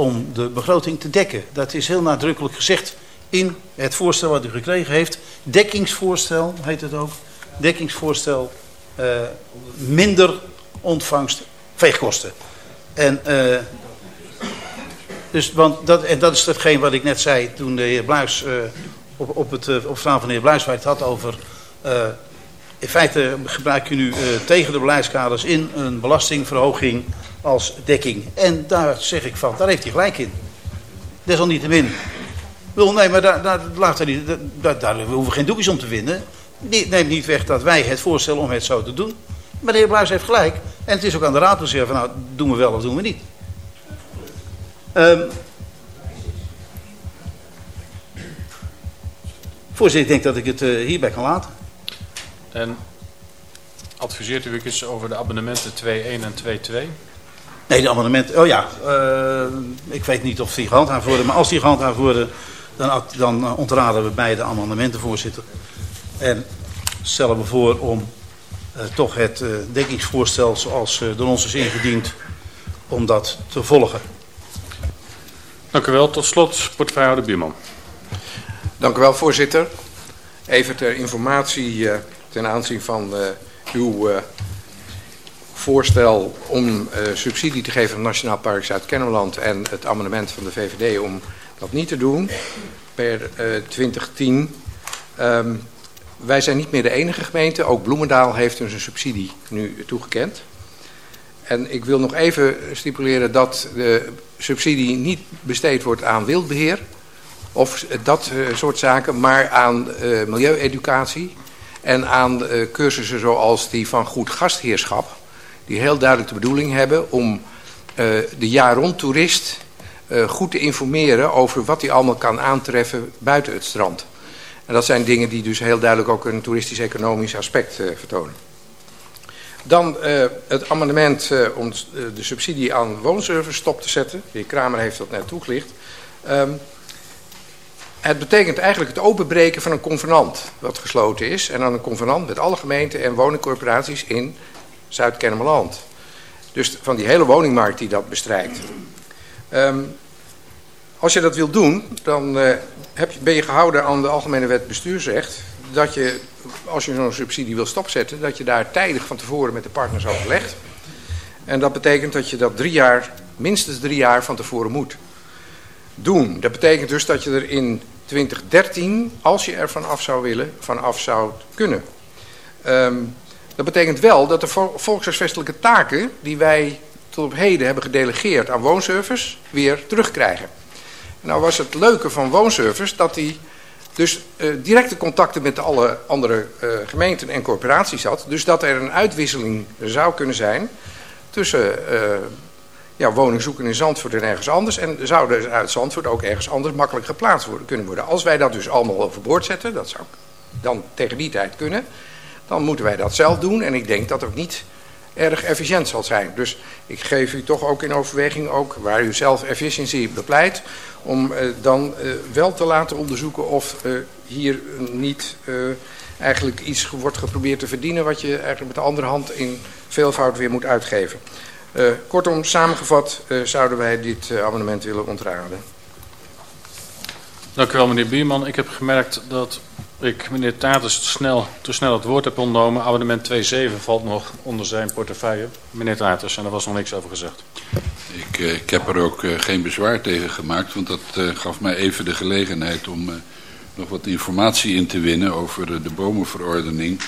om de begroting te dekken. Dat is heel nadrukkelijk gezegd in het voorstel wat u gekregen heeft. Dekkingsvoorstel heet het ook. Dekkingsvoorstel uh, minder ontvangst veegkosten. En, uh, dus, want dat, en dat is hetgeen wat ik net zei toen de heer Bluis uh, op, op het op vraag van de heer Bluis het had over... In feite gebruik je nu tegen de beleidskaders in een belastingverhoging als dekking. En daar zeg ik van, daar heeft hij gelijk in. Desalniettemin. Wil, nee, maar daar, daar, daar, hoeven we geen doekjes om te vinden. Neemt niet weg dat wij het voorstellen om het zo te doen. Maar de heer Bluis heeft gelijk. En het is ook aan de raad te zeggen van nou, doen we wel of doen we niet. Um, voorzitter, ik denk dat ik het uh, hierbij kan laten. En adviseert u eens over de abonnementen 2.1 en 2.2? Nee, de abonnementen, oh ja, uh, ik weet niet of die gehandhaafd worden, maar als die gehandhaafd worden, dan, dan ontraden we beide amendementen, voorzitter. En stellen we voor om uh, toch het uh, dekkingsvoorstel zoals uh, door ons is ingediend, om dat te volgen. Dank u wel. Tot slot, portefeuillehouder Bierman. Dank u wel, voorzitter. Even ter informatie ten aanzien van uw voorstel om subsidie te geven aan Nationaal Park Zuid-Kennemerland en het amendement van de VVD om dat niet te doen per 2010. Um, wij zijn niet meer de enige gemeente. Ook Bloemendaal heeft dus een subsidie nu toegekend. En ik wil nog even stipuleren dat de subsidie niet besteed wordt aan wildbeheer. Of dat soort zaken, maar aan uh, milieueducatie. En aan uh, cursussen zoals die van goed gastheerschap. Die heel duidelijk de bedoeling hebben om de jaar rond toerist goed te informeren over wat hij allemaal kan aantreffen buiten het strand. En dat zijn dingen die dus heel duidelijk ook een toeristisch-economisch aspect vertonen. Dan het amendement om de subsidie aan woonservice stop te zetten. De heer Kramer heeft dat net toegelicht. Um, het betekent eigenlijk het openbreken van een convenant wat gesloten is. En dan een convenant met alle gemeenten en woningcorporaties in Zuid-Kennemerland. Dus van die hele woningmarkt die dat bestrijkt. Um, als je dat wil doen, dan uh, heb je, ben je gehouden aan de Algemene Wet Bestuursrecht. Dat je, als je zo'n subsidie wil stopzetten, dat je daar tijdig van tevoren met de partners overlegt. En dat betekent dat je dat drie jaar, minstens drie jaar van tevoren moet doen. Dat betekent dus dat je er in 2013, als je er van af zou willen, van af zou kunnen. Um, dat betekent wel dat de volkshuisvestelijke taken die wij tot op heden hebben gedelegeerd aan woonservice weer terugkrijgen. Nou was het leuke van woonservice dat hij dus uh, directe contacten met alle andere uh, gemeenten en corporaties had. Dus dat er een uitwisseling zou kunnen zijn tussen uh, ja, woning zoeken in Zandvoort en ergens anders. En zouden uit Zandvoort ook ergens anders makkelijk geplaatst worden, kunnen worden. Als wij dat dus allemaal overboord zetten, dat zou dan tegen die tijd kunnen, dan moeten wij dat zelf doen. En ik denk dat ook niet erg efficiënt zal zijn. Dus ik geef u toch ook in overweging, ook waar u zelf efficiëntie bepleit, om uh, dan uh, wel te laten onderzoeken of uh, hier niet eigenlijk iets wordt geprobeerd te verdienen wat je eigenlijk met de andere hand in veelvoud weer moet uitgeven. Kortom, samengevat zouden wij dit amendement willen ontraden. Dank u wel meneer Bierman. Ik heb gemerkt dat ik meneer Taters te snel, te snel het woord heb ontnomen. Amendement 2.7 valt nog onder zijn portefeuille. Meneer Taters, en daar was nog niks over gezegd. Ik, uh, ik heb er ook uh, geen bezwaar tegen gemaakt, want dat uh, gaf mij even de gelegenheid om nog wat informatie in te winnen over de bomenverordening.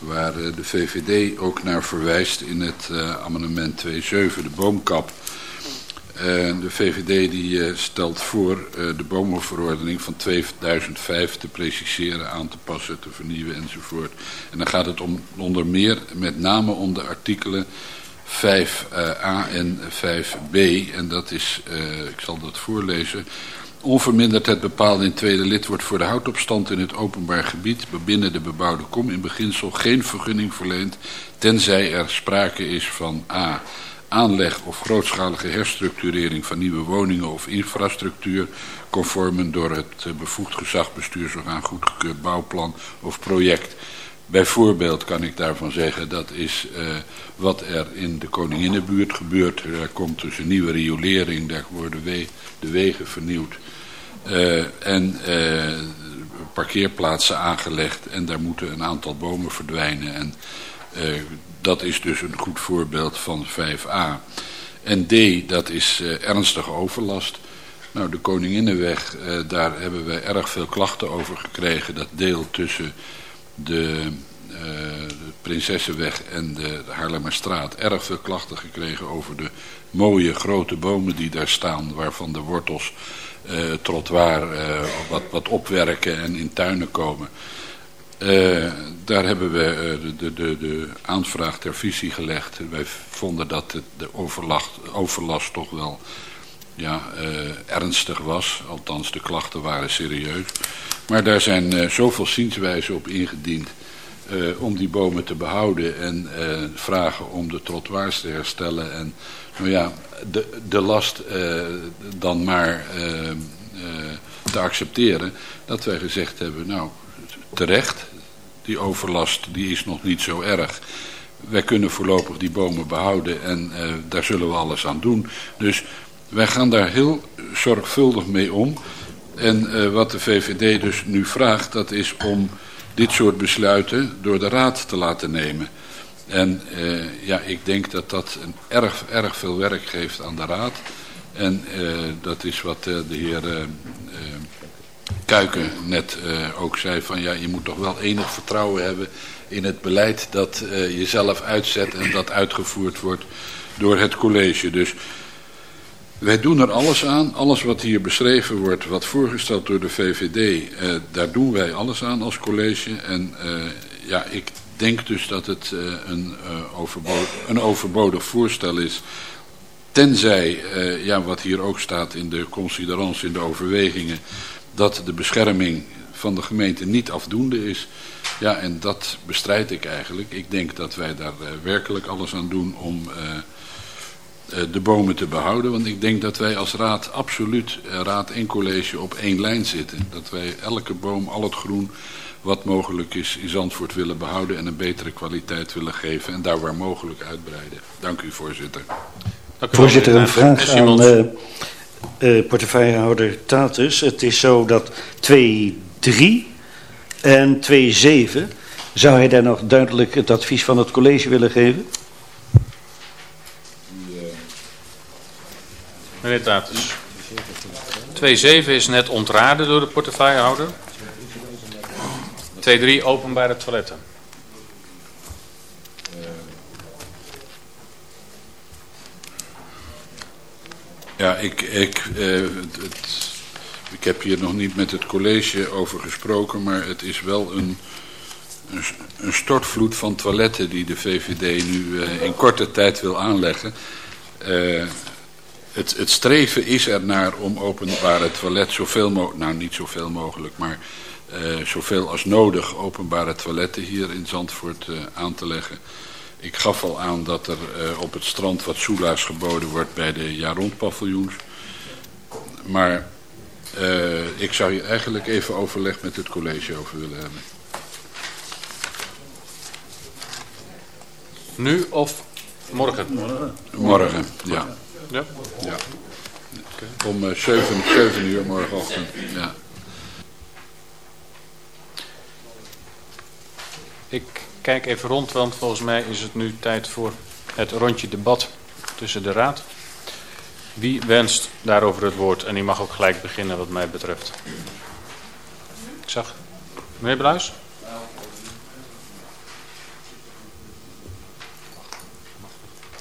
Waar de VVD ook naar verwijst in het amendement 2.7, de boomkap. Uh, de VVD die stelt voor de bomenverordening van 2005 te preciseren, aan te passen, te vernieuwen enzovoort. En dan gaat het om, onder meer met name om de artikelen 5a en 5b. En dat is, ik zal dat voorlezen. Onverminderd het bepaalde in tweede lid wordt voor de houtopstand in het openbaar gebied binnen de bebouwde kom in beginsel geen vergunning verleend, tenzij er sprake is van a aanleg of grootschalige herstructurering van nieuwe woningen of infrastructuur, conform een door het eh, bevoegd gezagbestuursorgaan goedgekeurd bouwplan of project. Bijvoorbeeld kan ik daarvan zeggen, dat is uh, wat er in de Koninginnenbuurt gebeurt. Er komt dus een nieuwe riolering, daar worden we, de wegen vernieuwd. Uh, en uh, parkeerplaatsen aangelegd en daar moeten een aantal bomen verdwijnen. En dat is dus een goed voorbeeld van 5a. En D, dat is ernstige overlast. Nou, de Koninginnenweg, daar hebben wij erg veel klachten over gekregen. Dat deel tussen de, uh, de Prinsessenweg en de, de Haarlemmerstraat. Erg veel klachten gekregen over de mooie grote bomen die daar staan. Waarvan de wortels uh, trottoir wat, wat opwerken en in tuinen komen. Daar hebben we uh, de, de, de, aanvraag ter visie gelegd. Wij vonden dat de overlast, overlast toch wel ja, uh, ernstig was. Althans, de klachten waren serieus. Maar daar zijn zoveel zienswijzen op ingediend om die bomen te behouden en vragen om de trottoirs te herstellen. En nou ja, de, de last dan maar te accepteren dat wij gezegd hebben, nou terecht, die overlast die is nog niet zo erg. Wij kunnen voorlopig die bomen behouden en daar zullen we alles aan doen. Dus wij gaan daar heel zorgvuldig mee om. En uh, wat de VVD dus nu vraagt, dat is om dit soort besluiten door de Raad te laten nemen. En uh, ja, ik denk dat dat een erg, erg veel werk geeft aan de Raad. En uh, dat is wat de heer Kuiken net ook zei van ja, je moet toch wel enig vertrouwen hebben in het beleid dat je zelf uitzet en dat uitgevoerd wordt door het college. Dus wij doen er alles aan. Alles wat hier beschreven wordt, wat voorgesteld door de VVD, daar doen wij alles aan als college. En ja, ik denk dus dat het uh, een, uh, overbodig, een overbodig voorstel is. Tenzij, uh, ja, wat hier ook staat in de considerans, in de overwegingen, dat de bescherming van de gemeente niet afdoende is. Ja, en dat bestrijd ik eigenlijk. Ik denk dat wij daar werkelijk alles aan doen om de bomen te behouden. Want ik denk dat wij als raad absoluut, raad en college, op één lijn zitten. Dat wij elke boom, al het groen wat mogelijk is in Zandvoort willen behouden en een betere kwaliteit willen geven en daar waar mogelijk uitbreiden. Dank u voorzitter. Dank u voorzitter, een vraag aan uh, uh, portefeuillehouder Tatus. Het is zo dat 2.3 en 2.7, zou hij daar nog duidelijk het advies van het college willen geven? Meneer Tatus. 2.7 is net ontraden door de portefeuillehouder. 2-3 openbare toiletten. Ja, ik, ik, uh, het, ik heb hier nog niet met het college over gesproken, maar het is wel een, een, een stortvloed van toiletten die de VVD nu uh, in korte tijd wil aanleggen. Uh, het, het streven is ernaar om openbare toilet zoveel mogelijk, nou niet zoveel mogelijk, maar uh, zoveel als nodig openbare toiletten hier in Zandvoort uh, aan te leggen. Ik gaf al aan dat er uh, op het strand wat soela's geboden wordt bij de jaarrondpaviljoens. Maar ik zou hier eigenlijk even overleg met het college over willen hebben. Nu of morgen? Morgen, ja. Ja? Ja. Okay. Om 7, 7 uur morgenochtend, ja. Ik kijk even rond, want volgens mij is het nu tijd voor het rondje debat tussen de raad. Wie wenst daarover het woord? En die mag ook gelijk beginnen wat mij betreft. Ik zag. Meneer Bluis?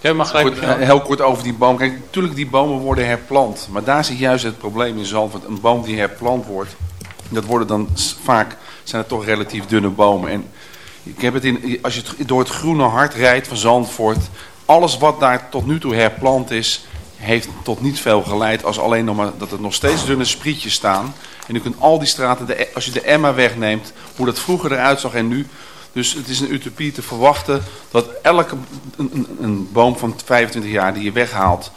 Mag gelijk goed, heel kort over die boom. Kijk, natuurlijk die bomen worden herplant. Maar daar zit juist het probleem in Zandvoort. Een boom die herplant wordt, dat worden dan vaak, zijn het toch relatief dunne bomen. En ik heb het in, als je het door het groene hart rijdt van Zandvoort, alles wat daar tot nu toe herplant is, heeft tot niet veel geleid als alleen nog maar dat er nog steeds dunne sprietjes staan. En u kunt al die straten, de, als je de Emma wegneemt, hoe dat vroeger eruit zag en nu. Dus het is een utopie te verwachten dat elke een, een, boom van 25 jaar die je weghaalt,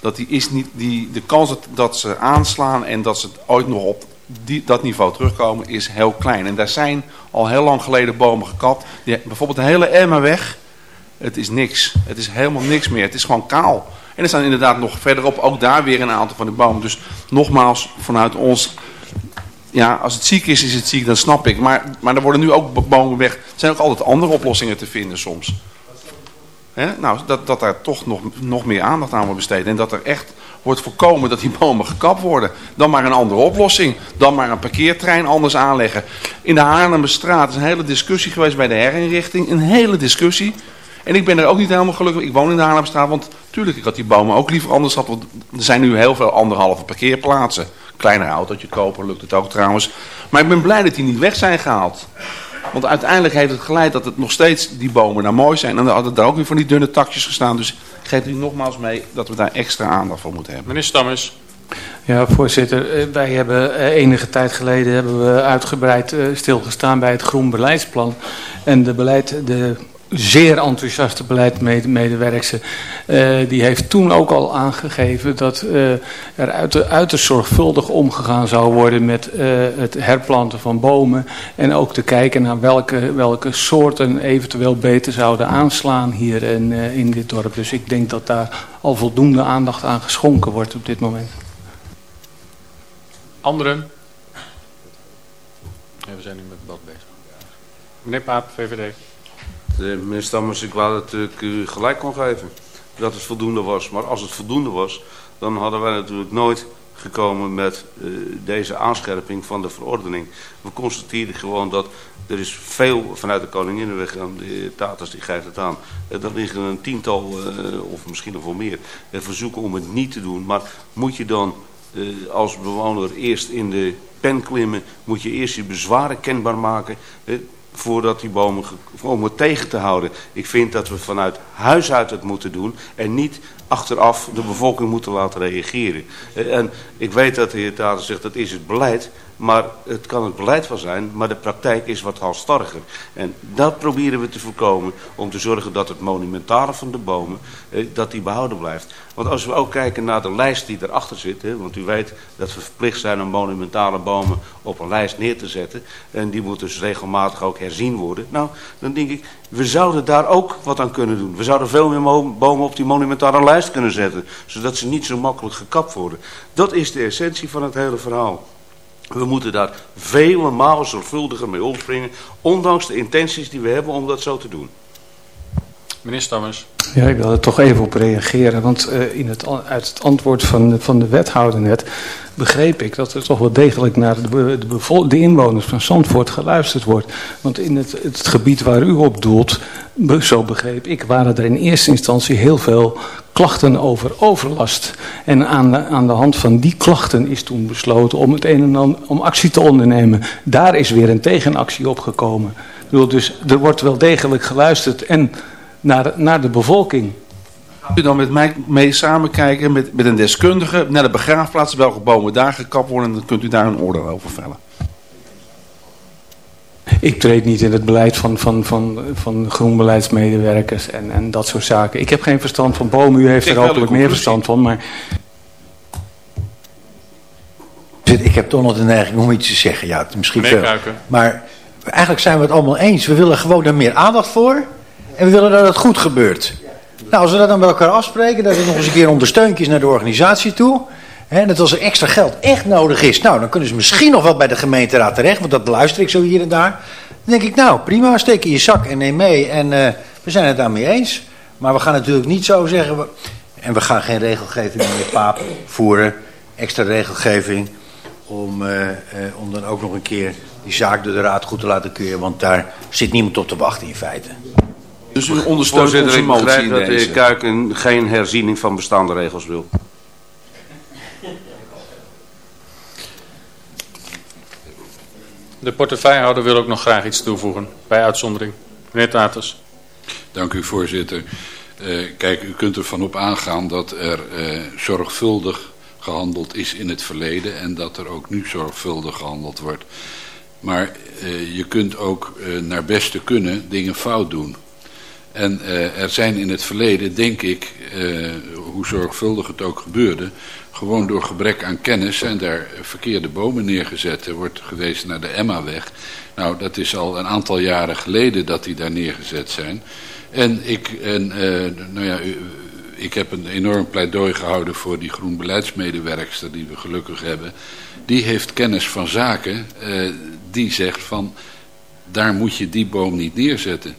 dat die is niet, die, de kans dat, ze aanslaan en dat ze ooit nog op die, dat niveau terugkomen is heel klein. En daar zijn al heel lang geleden bomen gekapt. Die, bijvoorbeeld de hele Emma weg. Het is niks. Het is helemaal niks meer. Het is gewoon kaal. En er staan inderdaad nog verderop ook daar weer een aantal van die bomen. Dus nogmaals, vanuit ons... Ja, als het ziek is, is het ziek, dan snap ik. Maar, maar er worden nu ook bomen weg. Er zijn ook altijd andere oplossingen te vinden soms. Nou, dat, dat daar toch nog, nog meer aandacht aan wordt besteed. En dat er echt wordt voorkomen dat die bomen gekapt worden. Dan maar een andere oplossing. Dan maar een parkeertrein anders aanleggen. In de Haarlemmerstraat is een hele discussie geweest bij de herinrichting. Een hele discussie. En ik ben er ook niet helemaal gelukkig. Ik woon in de Haarlemmerstraat, want tuurlijk, ik had die bomen ook liever anders gehad. Want er zijn nu heel veel anderhalve parkeerplaatsen. Kleiner autootje kopen, lukt het ook trouwens. Maar ik ben blij dat die niet weg zijn gehaald. Want uiteindelijk heeft het geleid dat het nog steeds die bomen daar mooi zijn. En dan hadden daar ook weer van die dunne takjes gestaan. Dus ik geef u nogmaals mee dat we daar extra aandacht voor moeten hebben. Meneer Stammers. Ja, voorzitter. Eh, wij hebben eh, enige tijd geleden hebben we uitgebreid eh, stilgestaan bij het groen beleidsplan. En de beleid, de zeer enthousiaste beleidsmedewerker. Uh, die heeft toen ook al aangegeven dat uh, er uit, uiterst zorgvuldig omgegaan zou worden met uh, het herplanten van bomen. En ook te kijken naar welke, welke soorten eventueel beter zouden aanslaan hier in, in dit dorp. Dus ik denk dat daar al voldoende aandacht aan geschonken wordt op dit moment. Anderen? Ja, we zijn nu met het debat bezig. Meneer Paap, VVD. De, meneer Stammers, ik wou dat ik gelijk kon geven dat het voldoende was. Maar als het voldoende was, dan hadden wij natuurlijk nooit gekomen met uh, deze aanscherping van de verordening. We constateerden gewoon dat er is veel vanuit de Koninginnenweg aan de Taters die geeft het aan. Er liggen een tiental uh, of misschien nog wel meer verzoeken om het niet te doen. Maar moet je dan als bewoner eerst in de pen klimmen, moet je eerst je bezwaren kenbaar maken voordat die bomen, om het tegen te houden. Ik vind dat we vanuit huis uit het moeten doen en niet achteraf de bevolking moeten laten reageren. En ik weet dat de heer Tater zegt dat is het beleid, maar het kan het beleid wel zijn, maar de praktijk is wat halstarriger. En dat proberen we te voorkomen om te zorgen dat het monumentale van de bomen, eh, dat die behouden blijft. Want als we ook kijken naar de lijst die erachter zit, hè, want u weet dat we verplicht zijn om monumentale bomen op een lijst neer te zetten. En die moeten dus regelmatig ook herzien worden. Nou, dan denk ik, we zouden daar ook wat aan kunnen doen. We zouden veel meer bomen op die monumentale lijst kunnen zetten, zodat ze niet zo makkelijk gekapt worden. Dat is de essentie van het hele verhaal. We moeten daar vele malen zorgvuldiger mee omspringen, ondanks de intenties die we hebben om dat zo te doen. Meneer Stammers. Ja, ik wil er toch even op reageren, want uh, in het, uit het antwoord van, van de wethouder net begreep ik dat er toch wel degelijk naar de, de, de inwoners van Zandvoort geluisterd wordt. Want in het, het gebied waar u op doelt, zo begreep ik, waren er in eerste instantie heel veel klachten over overlast. En aan de, aan de hand van die klachten is toen besloten om het een en ander, om actie te ondernemen. Daar is weer een tegenactie opgekomen. Ik bedoel, dus er wordt wel degelijk geluisterd en naar, naar de bevolking. Gaat u dan met mij mee samen kijken met, met een deskundige naar de begraafplaats, welke bomen daar gekapt worden, en dan kunt u daar een oordeel over vellen. Ik treed niet in het beleid van, van, van, van groenbeleidsmedewerkers en, en dat soort zaken. Ik heb geen verstand van bomen, u heeft er hopelijk meer verstand van, maar... Ik heb toch nog de neiging om iets te zeggen. Ja, misschien veel. Maar eigenlijk zijn we het allemaal eens. We willen gewoon er meer aandacht voor. En we willen dat het goed gebeurt. Nou, als we dat dan bij elkaar afspreken, dat er nog eens een keer ondersteuntjes naar de organisatie toe. Hè, dat als er extra geld echt nodig is, nou, dan kunnen ze misschien nog wel bij de gemeenteraad terecht, want dat luister ik zo hier en daar. Dan denk ik, nou, prima, steek in je zak en neem mee. En uh, we zijn het daarmee eens. Maar we gaan natuurlijk niet zo zeggen, en we gaan geen regelgeving meer paap voeren, extra regelgeving, om, uh, uh, om dan ook nog een keer die zaak door de raad goed te laten keuren, want daar zit niemand op te wachten in feite. Dus u ondersteunt onze motie ik begrijp dat de heer Kuiken geen herziening van bestaande regels wil. De portefeuillehouder wil ook nog graag iets toevoegen, bij uitzondering. Meneer Taters. Dank u, voorzitter. Uh, kijk, u kunt ervan op aangaan dat er uh, zorgvuldig gehandeld is in het verleden en dat er ook nu zorgvuldig gehandeld wordt. Maar uh, je kunt ook naar beste kunnen dingen fout doen. En er zijn in het verleden, denk ik, hoe zorgvuldig het ook gebeurde, gewoon door gebrek aan kennis zijn daar verkeerde bomen neergezet. Er wordt gewezen naar de Emmaweg. Nou, dat is al een aantal jaren geleden dat die daar neergezet zijn. En ik, en, uh, nou ja, ik heb een enorm pleidooi gehouden voor die groen beleidsmedewerkster die we gelukkig hebben. Die heeft kennis van zaken, die zegt van, daar moet je die boom niet neerzetten.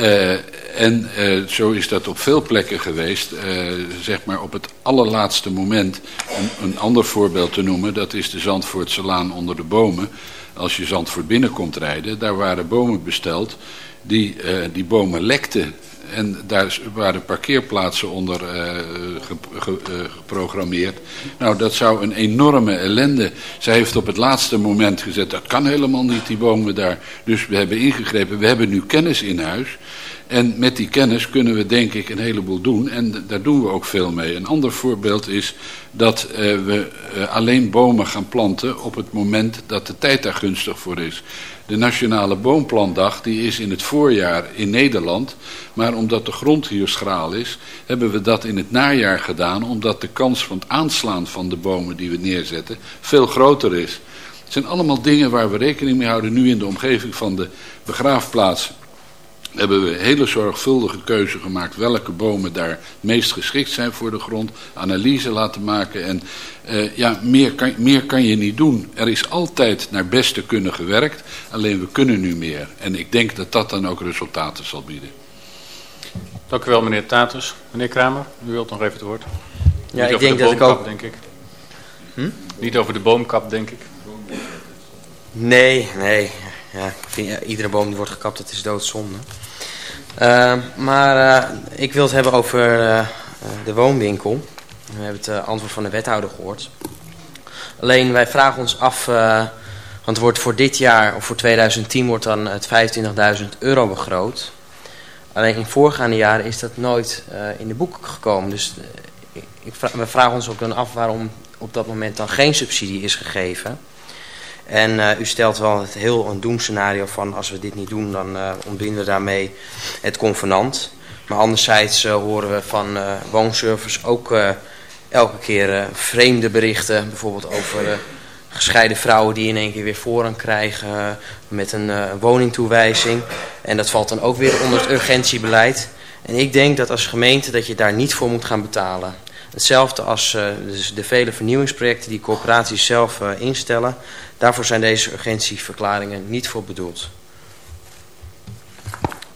Uh, en uh, zo is dat op veel plekken geweest, uh, zeg maar op het allerlaatste moment. Om een ander voorbeeld te noemen, dat is de Zandvoortse Laan onder de bomen. Als je Zandvoort binnenkomt rijden, daar waren bomen besteld, die, die bomen lekten. En daar waren parkeerplaatsen onder ge, uh, geprogrammeerd. Nou, dat zou een enorme ellende. Zij heeft op het laatste moment gezegd, dat kan helemaal niet, die bomen daar. Dus we hebben ingegrepen, we hebben nu kennis in huis. En met die kennis kunnen we denk ik een heleboel doen en daar doen we ook veel mee. Een ander voorbeeld is dat uh, we alleen bomen gaan planten op het moment dat de tijd daar gunstig voor is. De Nationale Boomplantdag die is in het voorjaar in Nederland. Maar omdat de grond hier schraal is, hebben we dat in het najaar gedaan. Omdat de kans van het aanslaan van de bomen die we neerzetten veel groter is. Het zijn allemaal dingen waar we rekening mee houden nu in de omgeving van de begraafplaats hebben we hele zorgvuldige keuze gemaakt welke bomen daar meest geschikt zijn voor de grond. Analyse laten maken en uh, ja, meer kan, meer kan je niet doen. Er is altijd naar beste kunnen gewerkt, alleen we kunnen nu meer. En ik denk dat dat dan ook resultaten zal bieden. Dank u wel meneer Tatus. Meneer Kramer, u wilt nog even het woord. Ja, Niet ik denk dat ik ook... denk ik. Hm? Niet over de boomkap, denk ik. Nee, nee. Ja, iedere boom die wordt gekapt, dat is doodzonde. Uh, maar uh, ik wil het hebben over uh, de woonwinkel. We hebben het antwoord van de wethouder gehoord. Alleen wij vragen ons af, want wordt voor dit jaar of voor 2010 wordt dan het 25.000 euro begroot. Alleen in voorgaande jaren is dat nooit in de boeken gekomen. Dus we vragen ons ook dan af waarom op dat moment dan geen subsidie is gegeven. En uh, u stelt wel het heel een doemscenario van als we dit niet doen, dan uh, ontbinden we daarmee het convenant. Maar anderzijds uh, horen we van woonservice ook elke keer vreemde berichten. Bijvoorbeeld over gescheiden vrouwen die in één keer weer voorrang krijgen met een woningtoewijzing. En dat valt dan ook weer onder het urgentiebeleid. En ik denk dat als gemeente dat je daar niet voor moet gaan betalen. Hetzelfde als dus de vele vernieuwingsprojecten die corporaties zelf instellen. Daarvoor zijn deze urgentieverklaringen niet voor bedoeld.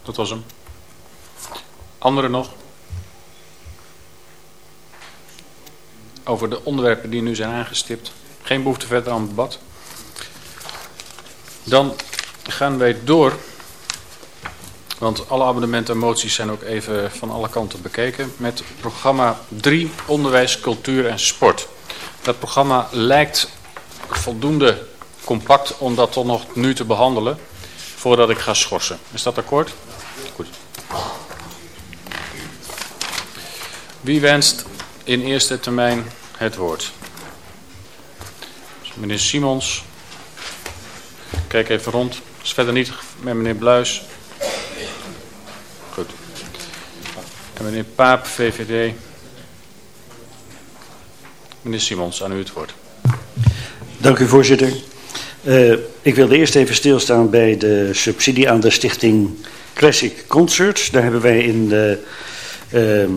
Dat was hem. Anderen nog? Over de onderwerpen die nu zijn aangestipt. Geen behoefte verder aan debat. Dan gaan wij door. Want alle abonnementen en moties zijn ook even van alle kanten bekeken. Met programma 3 Onderwijs, Cultuur en Sport. Dat programma lijkt voldoende compact om dat toch nog nu te behandelen voordat ik ga schorsen. Is dat akkoord? Goed. Wie wenst in eerste termijn het woord? Dus meneer Simons. Kijk even rond. Is verder niet met meneer Bluis. Goed. En meneer Paap, VVD. Meneer Simons, aan u het woord. Dank u voorzitter. Uh, ik wilde eerst even stilstaan bij de subsidie aan de stichting Classic Concerts. Daar hebben wij in de, uh,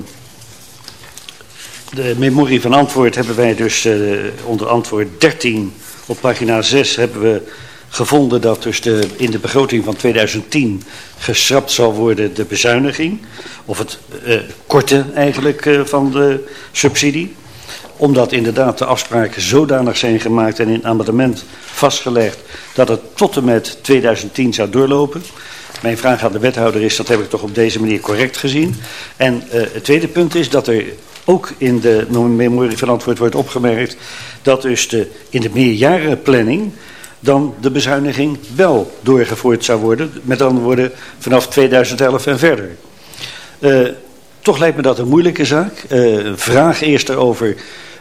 de memorie van antwoord hebben wij dus uh, onder antwoord 13 op pagina 6 hebben we gevonden dat dus de, in de begroting van 2010 geschrapt zal worden de bezuiniging. Of het korte eigenlijk van de subsidie omdat inderdaad de afspraken zodanig zijn gemaakt en in amendement vastgelegd dat het tot en met 2010 zou doorlopen. Mijn vraag aan de wethouder is, dat heb ik toch op deze manier correct gezien. En uh, het tweede punt is dat er ook in de memorie van antwoord wordt opgemerkt dat dus de, in de meerjarenplanning dan de bezuiniging wel doorgevoerd zou worden. Met andere woorden vanaf 2011 en verder. Uh, toch lijkt me dat een moeilijke zaak. Uh, vraag eerst erover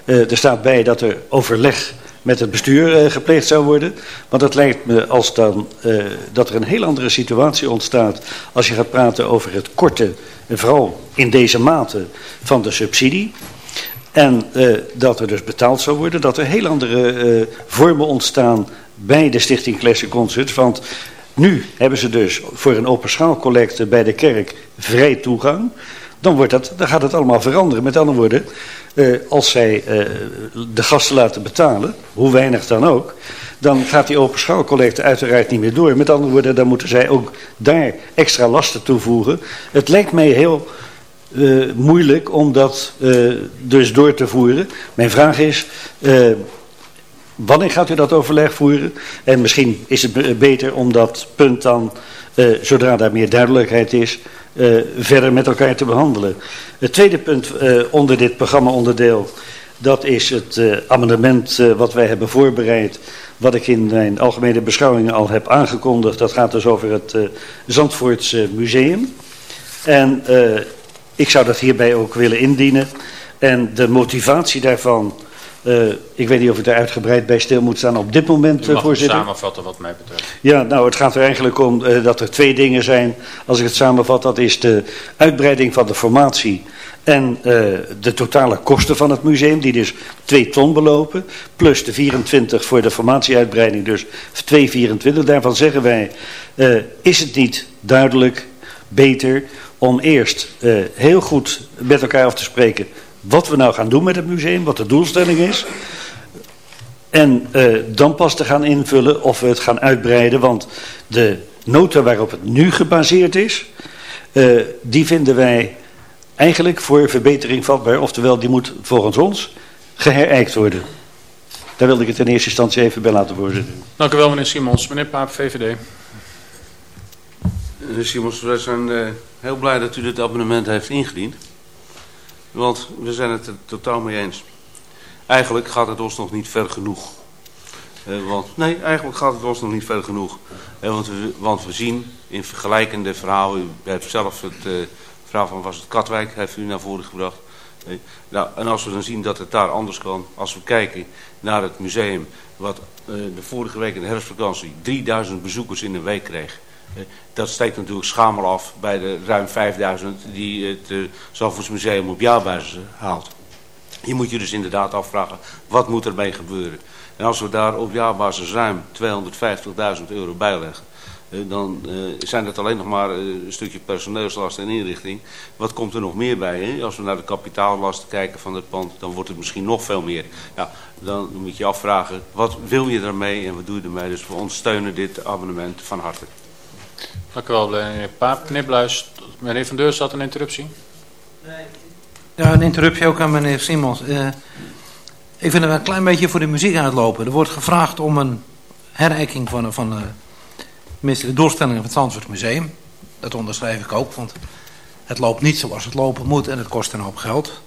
uh, er staat bij dat er overleg met het bestuur gepleegd zou worden. Want het lijkt me als dan dat er een heel andere situatie ontstaat als je gaat praten over het korte, vooral in deze mate, van de subsidie. En dat er dus betaald zou worden, dat er heel andere vormen ontstaan bij de Stichting Classic Concerts. Want nu hebben ze dus voor een open schaalcollecte bij de kerk vrij toegang dan, wordt dat, dan gaat het allemaal veranderen. Met andere woorden, uh, als zij uh, de gasten laten betalen, hoe weinig dan ook, dan gaat die open schouwcollecte uiteraard niet meer door. Met andere woorden, dan moeten zij ook daar extra lasten toevoegen. Het lijkt mij heel uh, moeilijk om dat dus door te voeren. Mijn vraag is, wanneer gaat u dat overleg voeren? En misschien is het beter om dat punt dan, zodra daar meer duidelijkheid is uh, verder met elkaar te behandelen. Het tweede punt onder dit programma-onderdeel, dat is het amendement wat wij hebben voorbereid, wat ik in mijn algemene beschouwingen al heb aangekondigd. Dat gaat dus over het Zandvoorts Museum. En ik zou dat hierbij ook willen indienen. En de motivatie daarvan, uh, ik weet niet of ik daar uitgebreid bij stil moet staan op dit moment, mag voorzitter. samenvatten wat mij betreft. Ja, nou het gaat er eigenlijk om uh, dat er twee dingen zijn. Als ik het samenvat, dat is de uitbreiding van de formatie en uh, de totale kosten van het museum, die dus 2 ton belopen, plus de 24 voor de formatieuitbreiding, dus 2,24. Daarvan zeggen wij, uh, is het niet duidelijk beter om eerst uh, heel goed met elkaar af te spreken wat we nou gaan doen met het museum, wat de doelstelling is. En dan pas te gaan invullen of we het gaan uitbreiden, want de nota waarop het nu gebaseerd is, die vinden wij eigenlijk voor verbetering vatbaar. Oftewel, die moet volgens ons geherijkt worden. Daar wilde ik het in eerste instantie even bij laten voorzitten. Dank u wel, meneer Simons. Meneer Paap, VVD. Meneer Simons, wij zijn uh, heel blij dat u dit abonnement heeft ingediend. Want we zijn het er totaal mee eens. Eigenlijk gaat het ons nog niet ver genoeg. Uh, want, nee, eigenlijk gaat het ons nog niet ver genoeg. Uh, want, we, want we zien in vergelijkende verhalen, u heeft zelf het verhaal van was het Katwijk, heeft u naar voren gebracht. Nee. Nou, en als we dan zien dat het daar anders kan, als we kijken naar het museum, wat de vorige week in de herfstvakantie 3000 bezoekers in een week kreeg. Uh, dat steekt natuurlijk schamel af bij de ruim 5000 die het uh, Zalvoortsmuseum op jaarbasis haalt. Hier moet je dus inderdaad afvragen, wat moet ermee gebeuren? En als we daar op jaarbasis ruim 250.000 euro bijleggen, dan zijn het alleen nog maar een stukje personeelslast en inrichting. Wat komt er nog meer bij? Als we naar de kapitaallasten kijken van het pand, dan wordt het misschien nog veel meer. Ja, dan moet je afvragen, wat wil je daarmee en wat doe je ermee? Dus we ondersteunen dit abonnement van harte. Dank u wel, meneer Paap. Meneer Bluis, meneer Van Deurs had een interruptie. Nee. Ja, een interruptie ook aan meneer Simons. Uh, ik vind het een klein beetje voor de muziek uitlopen. Er wordt gevraagd om een herijking van... van Tenminste, de doelstellingen van het Zandvoort Museum. Dat onderschrijf ik ook, want het loopt niet zoals het lopen moet en het kost een hoop geld.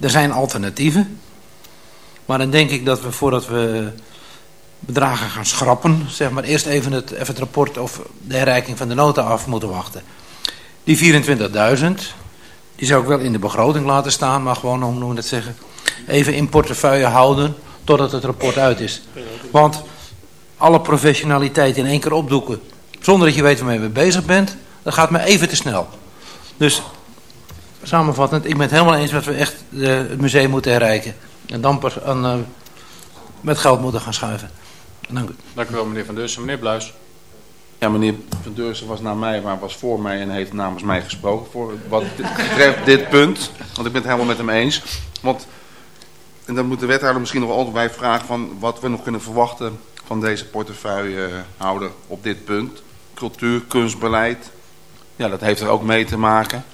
Er zijn alternatieven. Maar dan denk ik dat we voordat we bedragen gaan schrappen, zeg maar eerst even het, even het rapport of de herreiking van de nota af moeten wachten. Die 24.000, die zou ik wel in de begroting laten staan, maar gewoon, hoe we het zeggen, even in portefeuille houden totdat het rapport uit is. Want alle professionaliteit in één keer opdoeken, zonder dat je weet waarmee je bezig bent, dat gaat me even te snel. Dus samenvattend, ik ben het helemaal eens dat we echt uh, het museum moeten herrijken. En dan uh, met geld moeten gaan schuiven. Dank u. Dank u wel meneer Van Deursen. Meneer Bluis. Ja, meneer Van Deursen was na mij, maar was voor mij en heeft namens mij gesproken. Voor wat betreft dit punt, want ik ben het helemaal met hem eens. Want, en dan moet de wethouder misschien nog altijd bij vragen van wat we nog kunnen verwachten van deze portefeuillehouder op dit punt. Cultuur, kunstbeleid. Ja, dat heeft er ook mee te maken.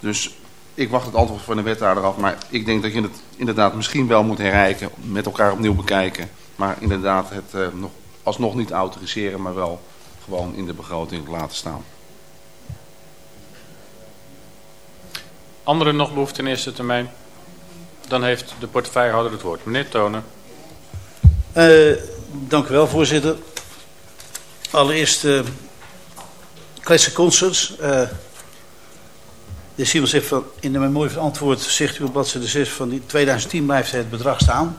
Dus ik wacht het antwoord van de wethouder af. Maar ik denk dat je het inderdaad misschien wel moet herrijken. Met elkaar opnieuw bekijken. Maar inderdaad het uh, nog, alsnog niet autoriseren. Maar wel gewoon in de begroting laten staan. Anderen nog behoefte in eerste termijn? Dan heeft de portefeuillehouder het woord. Meneer Tonen. Uh, Dank u wel, voorzitter. Allereerst uh, Classic Concerts. Uh, de Simon zegt van, in mijn mooie antwoord zegt u op bladzijde 6 van die 2010 blijft het bedrag staan.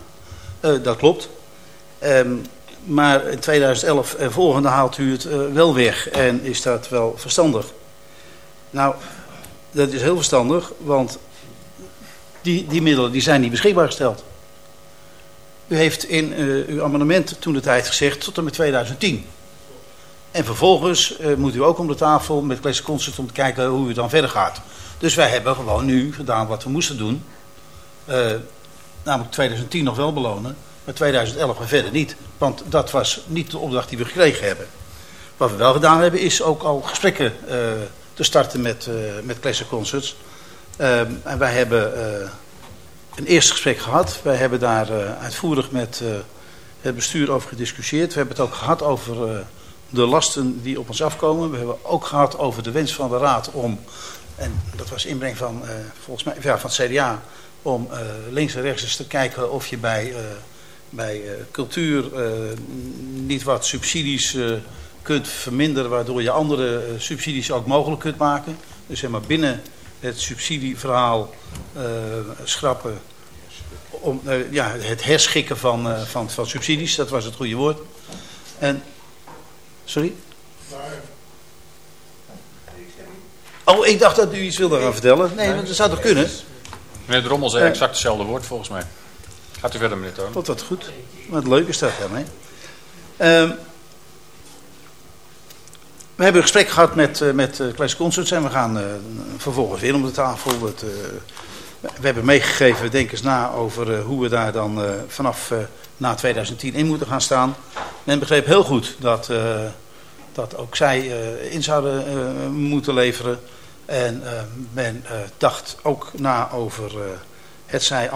Uh, dat klopt. Um, maar in 2011 en volgende haalt u het uh, wel weg en is dat wel verstandig. Nou, dat is heel verstandig, want die, die middelen die zijn niet beschikbaar gesteld. U heeft in uh, uw amendement toen de tijd gezegd tot en met 2010. En vervolgens moet u ook om de tafel met Classic Concert om te kijken hoe u dan verder gaat. Dus wij hebben gewoon nu gedaan wat we moesten doen. Namelijk 2010 nog wel belonen, maar 2011 en verder niet. Want dat was niet de opdracht die we gekregen hebben. Wat we wel gedaan hebben is ook al gesprekken te starten met, met Classic Concerts. en wij hebben een eerste gesprek gehad. Wij hebben daar uh, uitvoerig met uh, het bestuur over gediscussieerd. We hebben het ook gehad over uh, de lasten die op ons afkomen. We hebben ook gehad over de wens van de Raad om, en dat was inbreng van, volgens mij, van het CDA, om links en rechts eens te kijken of je bij, bij cultuur niet wat subsidies kunt verminderen, waardoor je andere subsidies ook mogelijk kunt maken. Dus zeg maar binnen het subsidieverhaal schrappen om ja, het herschikken van, van, van subsidies, dat was het goede woord. En, sorry? Oh, ik dacht dat u iets wilde gaan vertellen. Nee, dat zou toch kunnen? Meneer Drommel zei exact hetzelfde woord volgens mij. Gaat u verder, meneer Toon. Tot wat goed. Wat leuk is dat dan, hè? Um, we hebben een gesprek gehad met, uh, met uh, Classic Concerts en we gaan uh, vervolgens weer om de tafel. Het, we hebben meegegeven, denk eens na over hoe we daar dan vanaf na 2010 in moeten gaan staan. Men begreep heel goed dat, dat ook zij in zouden moeten leveren. En men dacht ook na over het zij